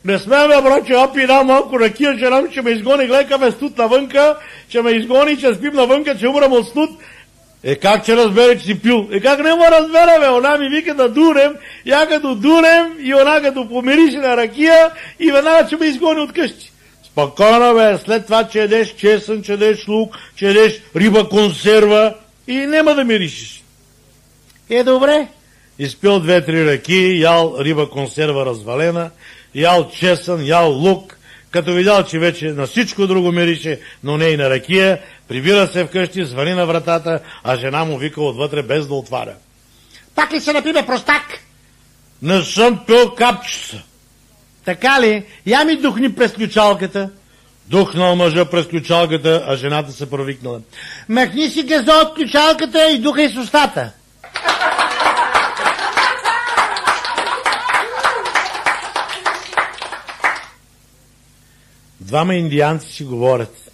Не сме, бе, браче, опи една малко ракия, че нам ще ме изгони, гледай как студ навънка, че ме изгони, че спим навънка, че умрам от студ. Е, как че разбере, че си пил? Е, как не му разбере, бе? Она ми вика да дурем, я като дурем и она като помирише на ракия и веднага че ме изгони от къщи. Спокойно, бе, след това, че едеш чесън, че едеш лук, че едеш риба консерва и няма да миришеш. Е, добре. Изпил две-три ръки, ял риба консерва развалена, ял чесън, ял лук, като видял, че вече на всичко друго мирише, но не и на ракия, прибира се вкъщи, звъни на вратата, а жена му вика отвътре без да отваря. Пак ли се напиме простак? Не съм пил капчица. Така ли? Я ми духни през ключалката. Духнал мъжа през ключалката, а жената се провикнала. Махни си газо от ключалката и духай с устата. Двама индианци си говорят.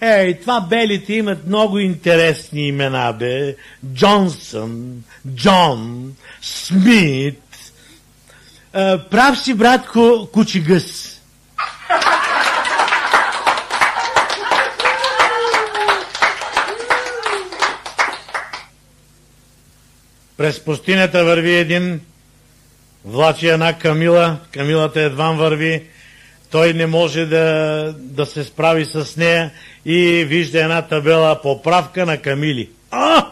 Ей, това белите имат много интересни имена, бе. Джонсън, Джон, Смит. Е, прав си, братко, кучигъс. През пустинята върви един, влачи една камила, камилата едва върви, той не може да, да се справи с нея и вижда една табела поправка на камили. А,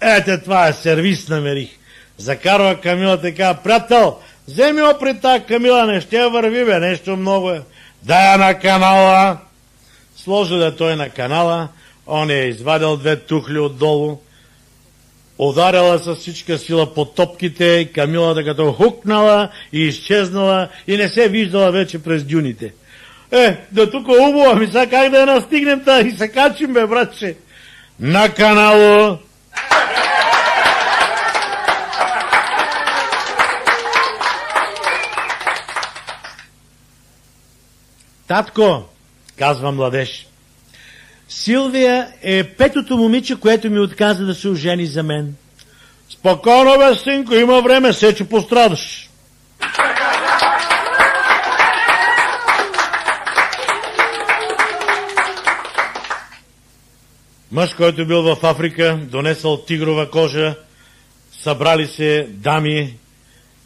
ете това е сервис намерих. Закарва камила така, приятел, вземи опри тази камила, не ще върви бе, нещо много е. Дай на канала. Сложил да той на канала, он е извадил две тухли отдолу, ударила с всичка сила по топките, Камилата като хукнала и изчезнала и не се виждала вече през дюните. Е, да тук убаво, ами сега как да я настигнем та и се качим, бе, братче? На канало Татко, казва младеж, Силвия е петото момиче, което ми отказа да се ожени за мен. Спокойно, бе, синко, има време, се, че пострадаш. Мъж, който бил в Африка, донесъл тигрова кожа, събрали се дами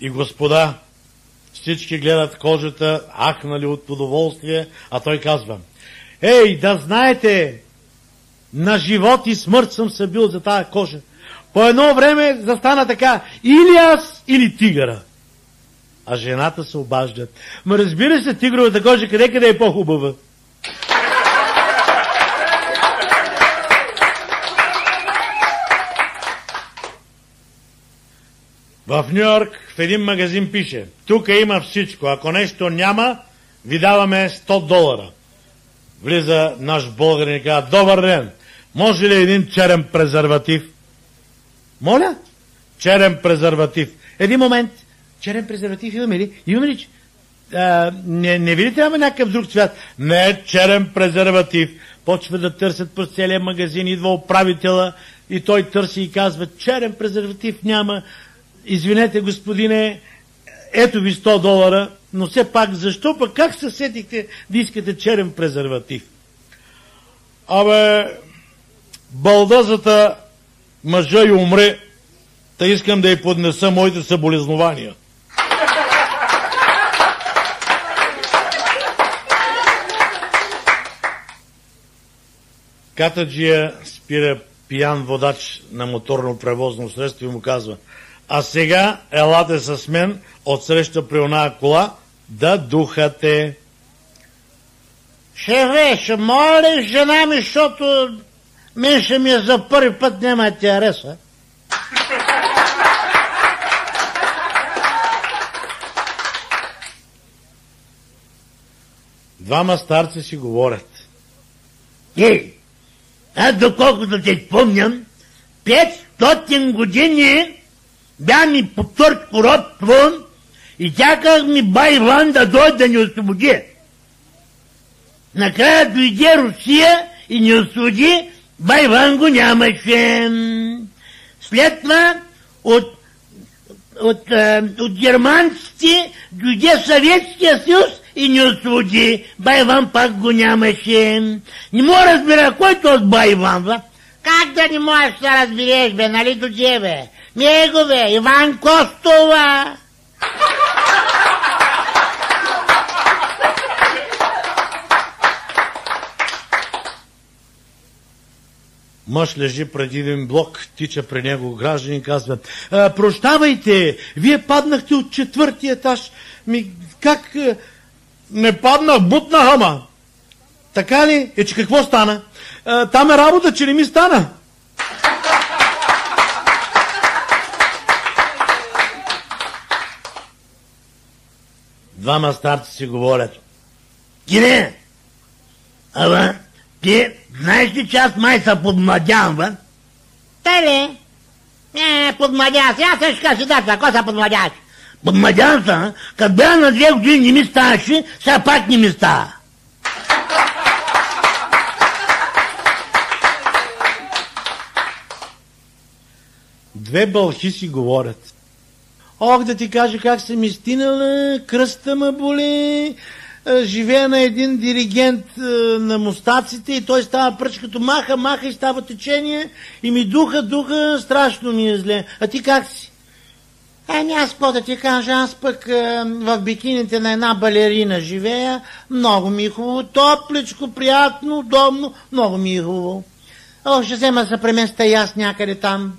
и господа, всички гледат кожата, ахнали от удоволствие, а той казва, Ей, да знаете, на живот и смърт съм се бил за тази кожа. По едно време застана така, или аз, или тигъра. А жената се обаждат. Ма разбира се, тигровата кожа къде къде е по-хубава. В Нью Йорк в един магазин пише, тук има всичко, ако нещо няма, ви даваме 100 долара. Влиза наш българин и казва, добър ден, може ли един черен презерватив? Моля? Черен презерватив. Един момент. Черен презерватив имаме ли? Имаме ли? А, не, не видите ли някакъв друг цвят? Не, черен презерватив. Почва да търсят по целия магазин, идва управителя и той търси и казва, черен презерватив няма. Извинете, господине, ето ви 100 долара, но все пак, защо пък как се сетихте да искате черен презерватив? Абе, балдазата мъжа и умре, та искам да й поднеса моите съболезнования. Катаджия спира пиян водач на моторно превозно средство и му казва а сега елате с мен отсреща при оная кола да духате. Шефе, ще моля ли жена ми, защото мен ще ми е за първи път няма ти ареса. Двама старци си говорят. Ей, аз доколкото те спомням, 500 години бя ми по турско робство и чаках ми бай Иван да дойде да ни освободи. Накрая дойде Русия и ни освободи, бай Иван го нямаше. След това от, от, от, от германците дойде Съветския съюз и ни освободи. Байван пак го нямаше. Не мога разбира, кой е този Байван, ба? Как да не можеш да разбереш, бе, нали до тебе? Него, бе, Иван Костова. Мъж лежи преди един блок, тича при него граждани казва, прощавайте, вие паднахте от четвъртия етаж. Ми, как? Не паднах, бутна хама. Така ли? Е, че какво стана? А, там е работа, че не ми стана. Двама старци си говорят. Кире, ама, ти знаеш ли, че аз май се подмладявам, бе? Те ли? Не, подмладя се. Аз също кажа, да, какво се подмладяваш? Подмладявам се? Като бях на две години не ми ставаше, сега пак не ми става. Две бълхи си говорят. Ох, да ти кажа как съм изтинала, кръста ме боли, живея на един диригент на мустаците и той става пръч като маха, маха и става течение и ми духа, духа, страшно ми е зле. А ти как си? Ами аз какво да ти кажа, аз пък в бикините на една балерина живея, много ми е хубаво, топличко, приятно, удобно, много ми е хубаво. О, ще взема да се преместа и аз някъде там.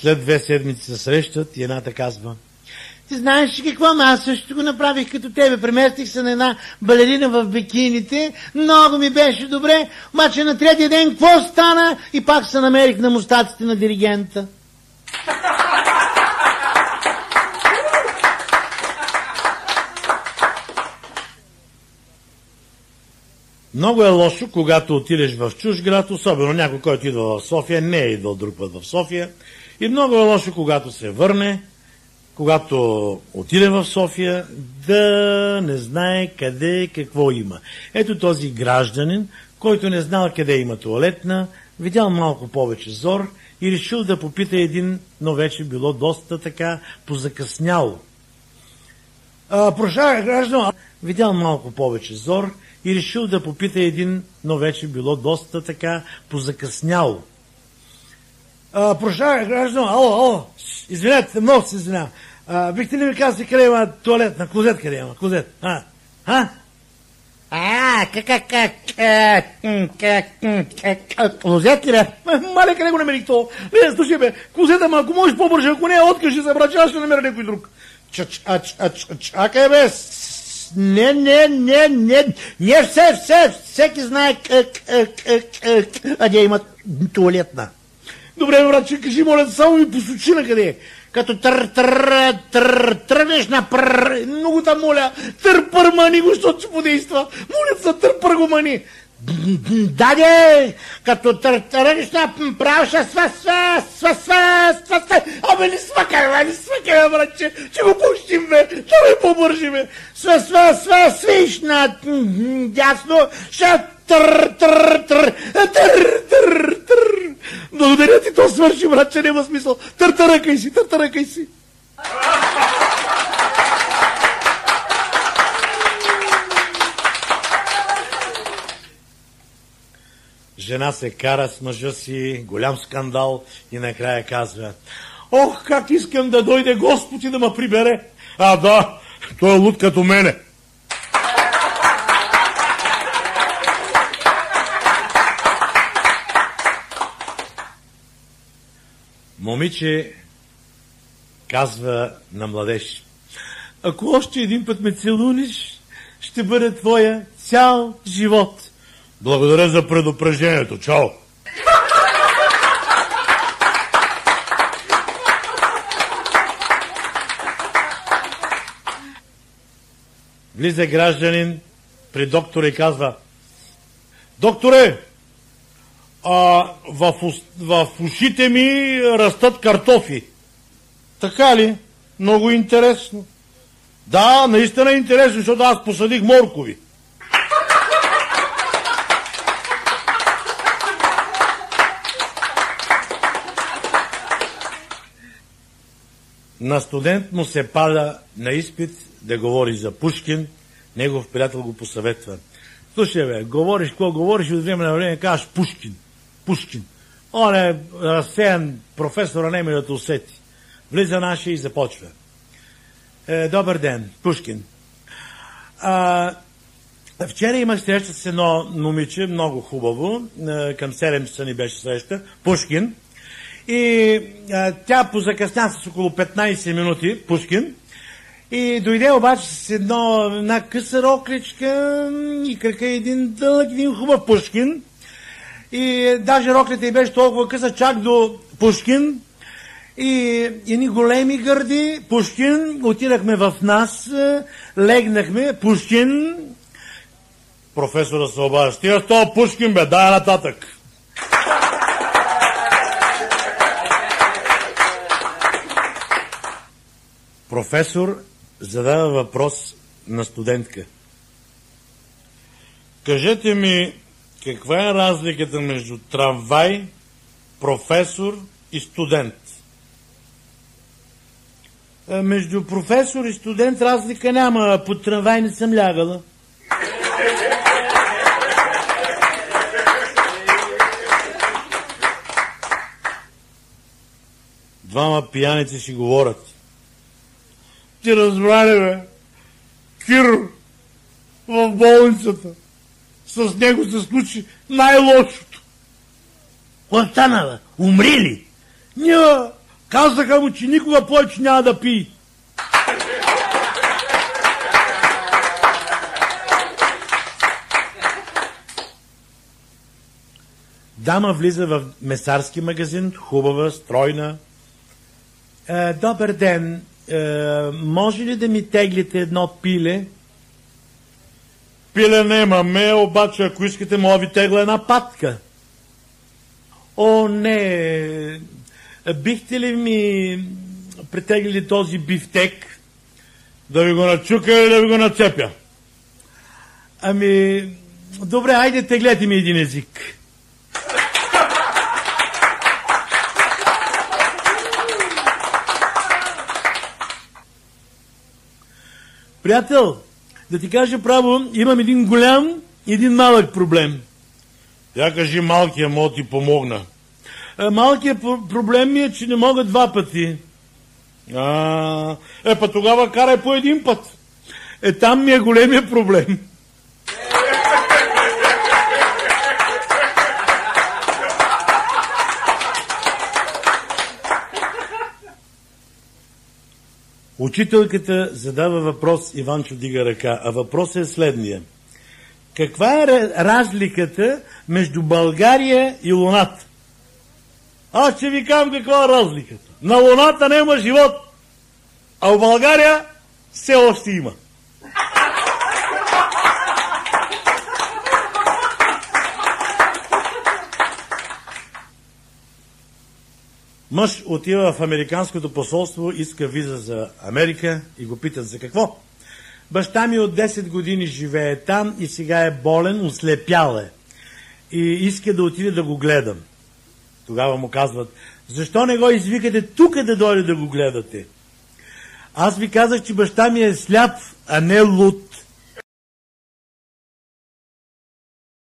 След две седмици се срещат и едната казва. Ти знаеш ли какво? Аз също го направих като тебе. Преместих се на една балерина в бикините. Много ми беше добре. Обаче на третия ден какво стана? И пак се намерих на мустаците на диригента. Много е лошо, когато отидеш в чуж град, особено някой, който идва в София, не е идвал друг път в София. И много е лошо, когато се върне, когато отиде в София, да не знае къде какво има. Ето този гражданин, който не знал къде има туалетна, видял малко повече зор и решил да попита един, но вече било доста така позакъсняло. Прощава граждан, видял малко повече зор и решил да попита един, но вече било доста така позакъсняло. Прощава граждан, ало, ало, извинете, много се извинявам. бихте ли ми казали къде има туалет, на клозет къде има, клозет, а? А? А, как, как, как, клозет ли? Мале, къде го намерих то? Не, слушай бе, клозета, ма ако можеш по-бърже, ако не, откажи се, брат, ще намеря някой друг. Чакай бе, не, не, не, не, не все, все, всеки знае къде има туалетна. Добре, братче, кажи, моля, само ми посочи на къде е. Като тър, тър, тър, тръгнеш на пър... Много да моля, търпър мани го, защото ще подейства. Моля се, търпър го мани. Даде, като тръгнеш на право, ще сва, сва, сва, сва, сва, сва. Абе, не свакай, бе, не свакай, бе, братче. Ще го пущим, бе. Давай побържи, бе. Сва, сва, сва, свиш на дясно, ще тър, тър, тър, тър, тър, тър. Благодаря ти, то свърши, братче, няма смисъл. Търтаръкай си, търтаръкай си. Жена се кара с мъжа си, голям скандал и накрая казва Ох, как искам да дойде Господ и да ме прибере. А да, той е луд като мене. Момиче казва на младеж, ако още един път ме целуниш, ще бъде твоя цял живот. Благодаря за предупреждението. Чао! Влиза гражданин при доктора и казва Докторе, а, в, в ушите ми растат картофи. Така ли? Много интересно. Да, наистина е интересно, защото аз посадих моркови. На студент му се пада на изпит да говори за Пушкин, негов приятел го посъветва. Слушай, бе, говориш, какво говориш и от време на време казваш Пушкин. Пушкин. Он е разсеян професора Неми да те усети. Влиза нашия и започва. Е, добър ден, Пушкин. А, вчера имах среща с едно момиче, много хубаво, е, към 7 часа ни беше среща, Пушкин. И а, тя позакъсня с около 15 минути, Пушкин, и дойде обаче с едно, една къса рокличка и крака един дълъг, един хубав Пушкин. И даже роклята й беше толкова къса, чак до Пушкин. И едни големи гърди, Пушкин, отидахме в нас, легнахме, Пушкин. Професора се обажда, стига с това Пушкин, бе, дай нататък. Професор задава въпрос на студентка. Кажете ми, каква е разликата между трамвай, професор и студент? А, между професор и студент разлика няма, по трамвай не съм лягала. Двама пияници си говорят ти разбрали, бе. Киро в болницата. С него се случи най-лошото. Какво стана, бе? Умри ли? Ня, казаха му, че никога повече няма да пие. Дама влиза в месарски магазин, хубава, стройна. Е, добър ден, е, може ли да ми теглите едно пиле? Пиле немаме, обаче ако искате, мога ви тегла една патка. О, не. Бихте ли ми притеглили този бифтек, да ви го начука и да ви го нацепя? Ами, добре, айде теглете ми един език. Приятел, да ти кажа право, имам един голям и един малък проблем. Я кажи малкия, мога ти помогна. Малкият проблем ми е, че не мога два пъти. А, е, па тогава карай по един път. Е, там ми е големия проблем. Учителката задава въпрос, Иванчо дига ръка, а въпросът е следния. Каква е разликата между България и Луната? Аз ще ви кажам каква е разликата. На Луната няма живот, а в България все още има. Мъж отива в Американското посолство, иска виза за Америка и го питат за какво. Баща ми от 10 години живее там и сега е болен, ослепял е. И иска да отиде да го гледам. Тогава му казват, защо не го извикате тук да дойде да го гледате? Аз ви казах, че баща ми е сляп, а не луд.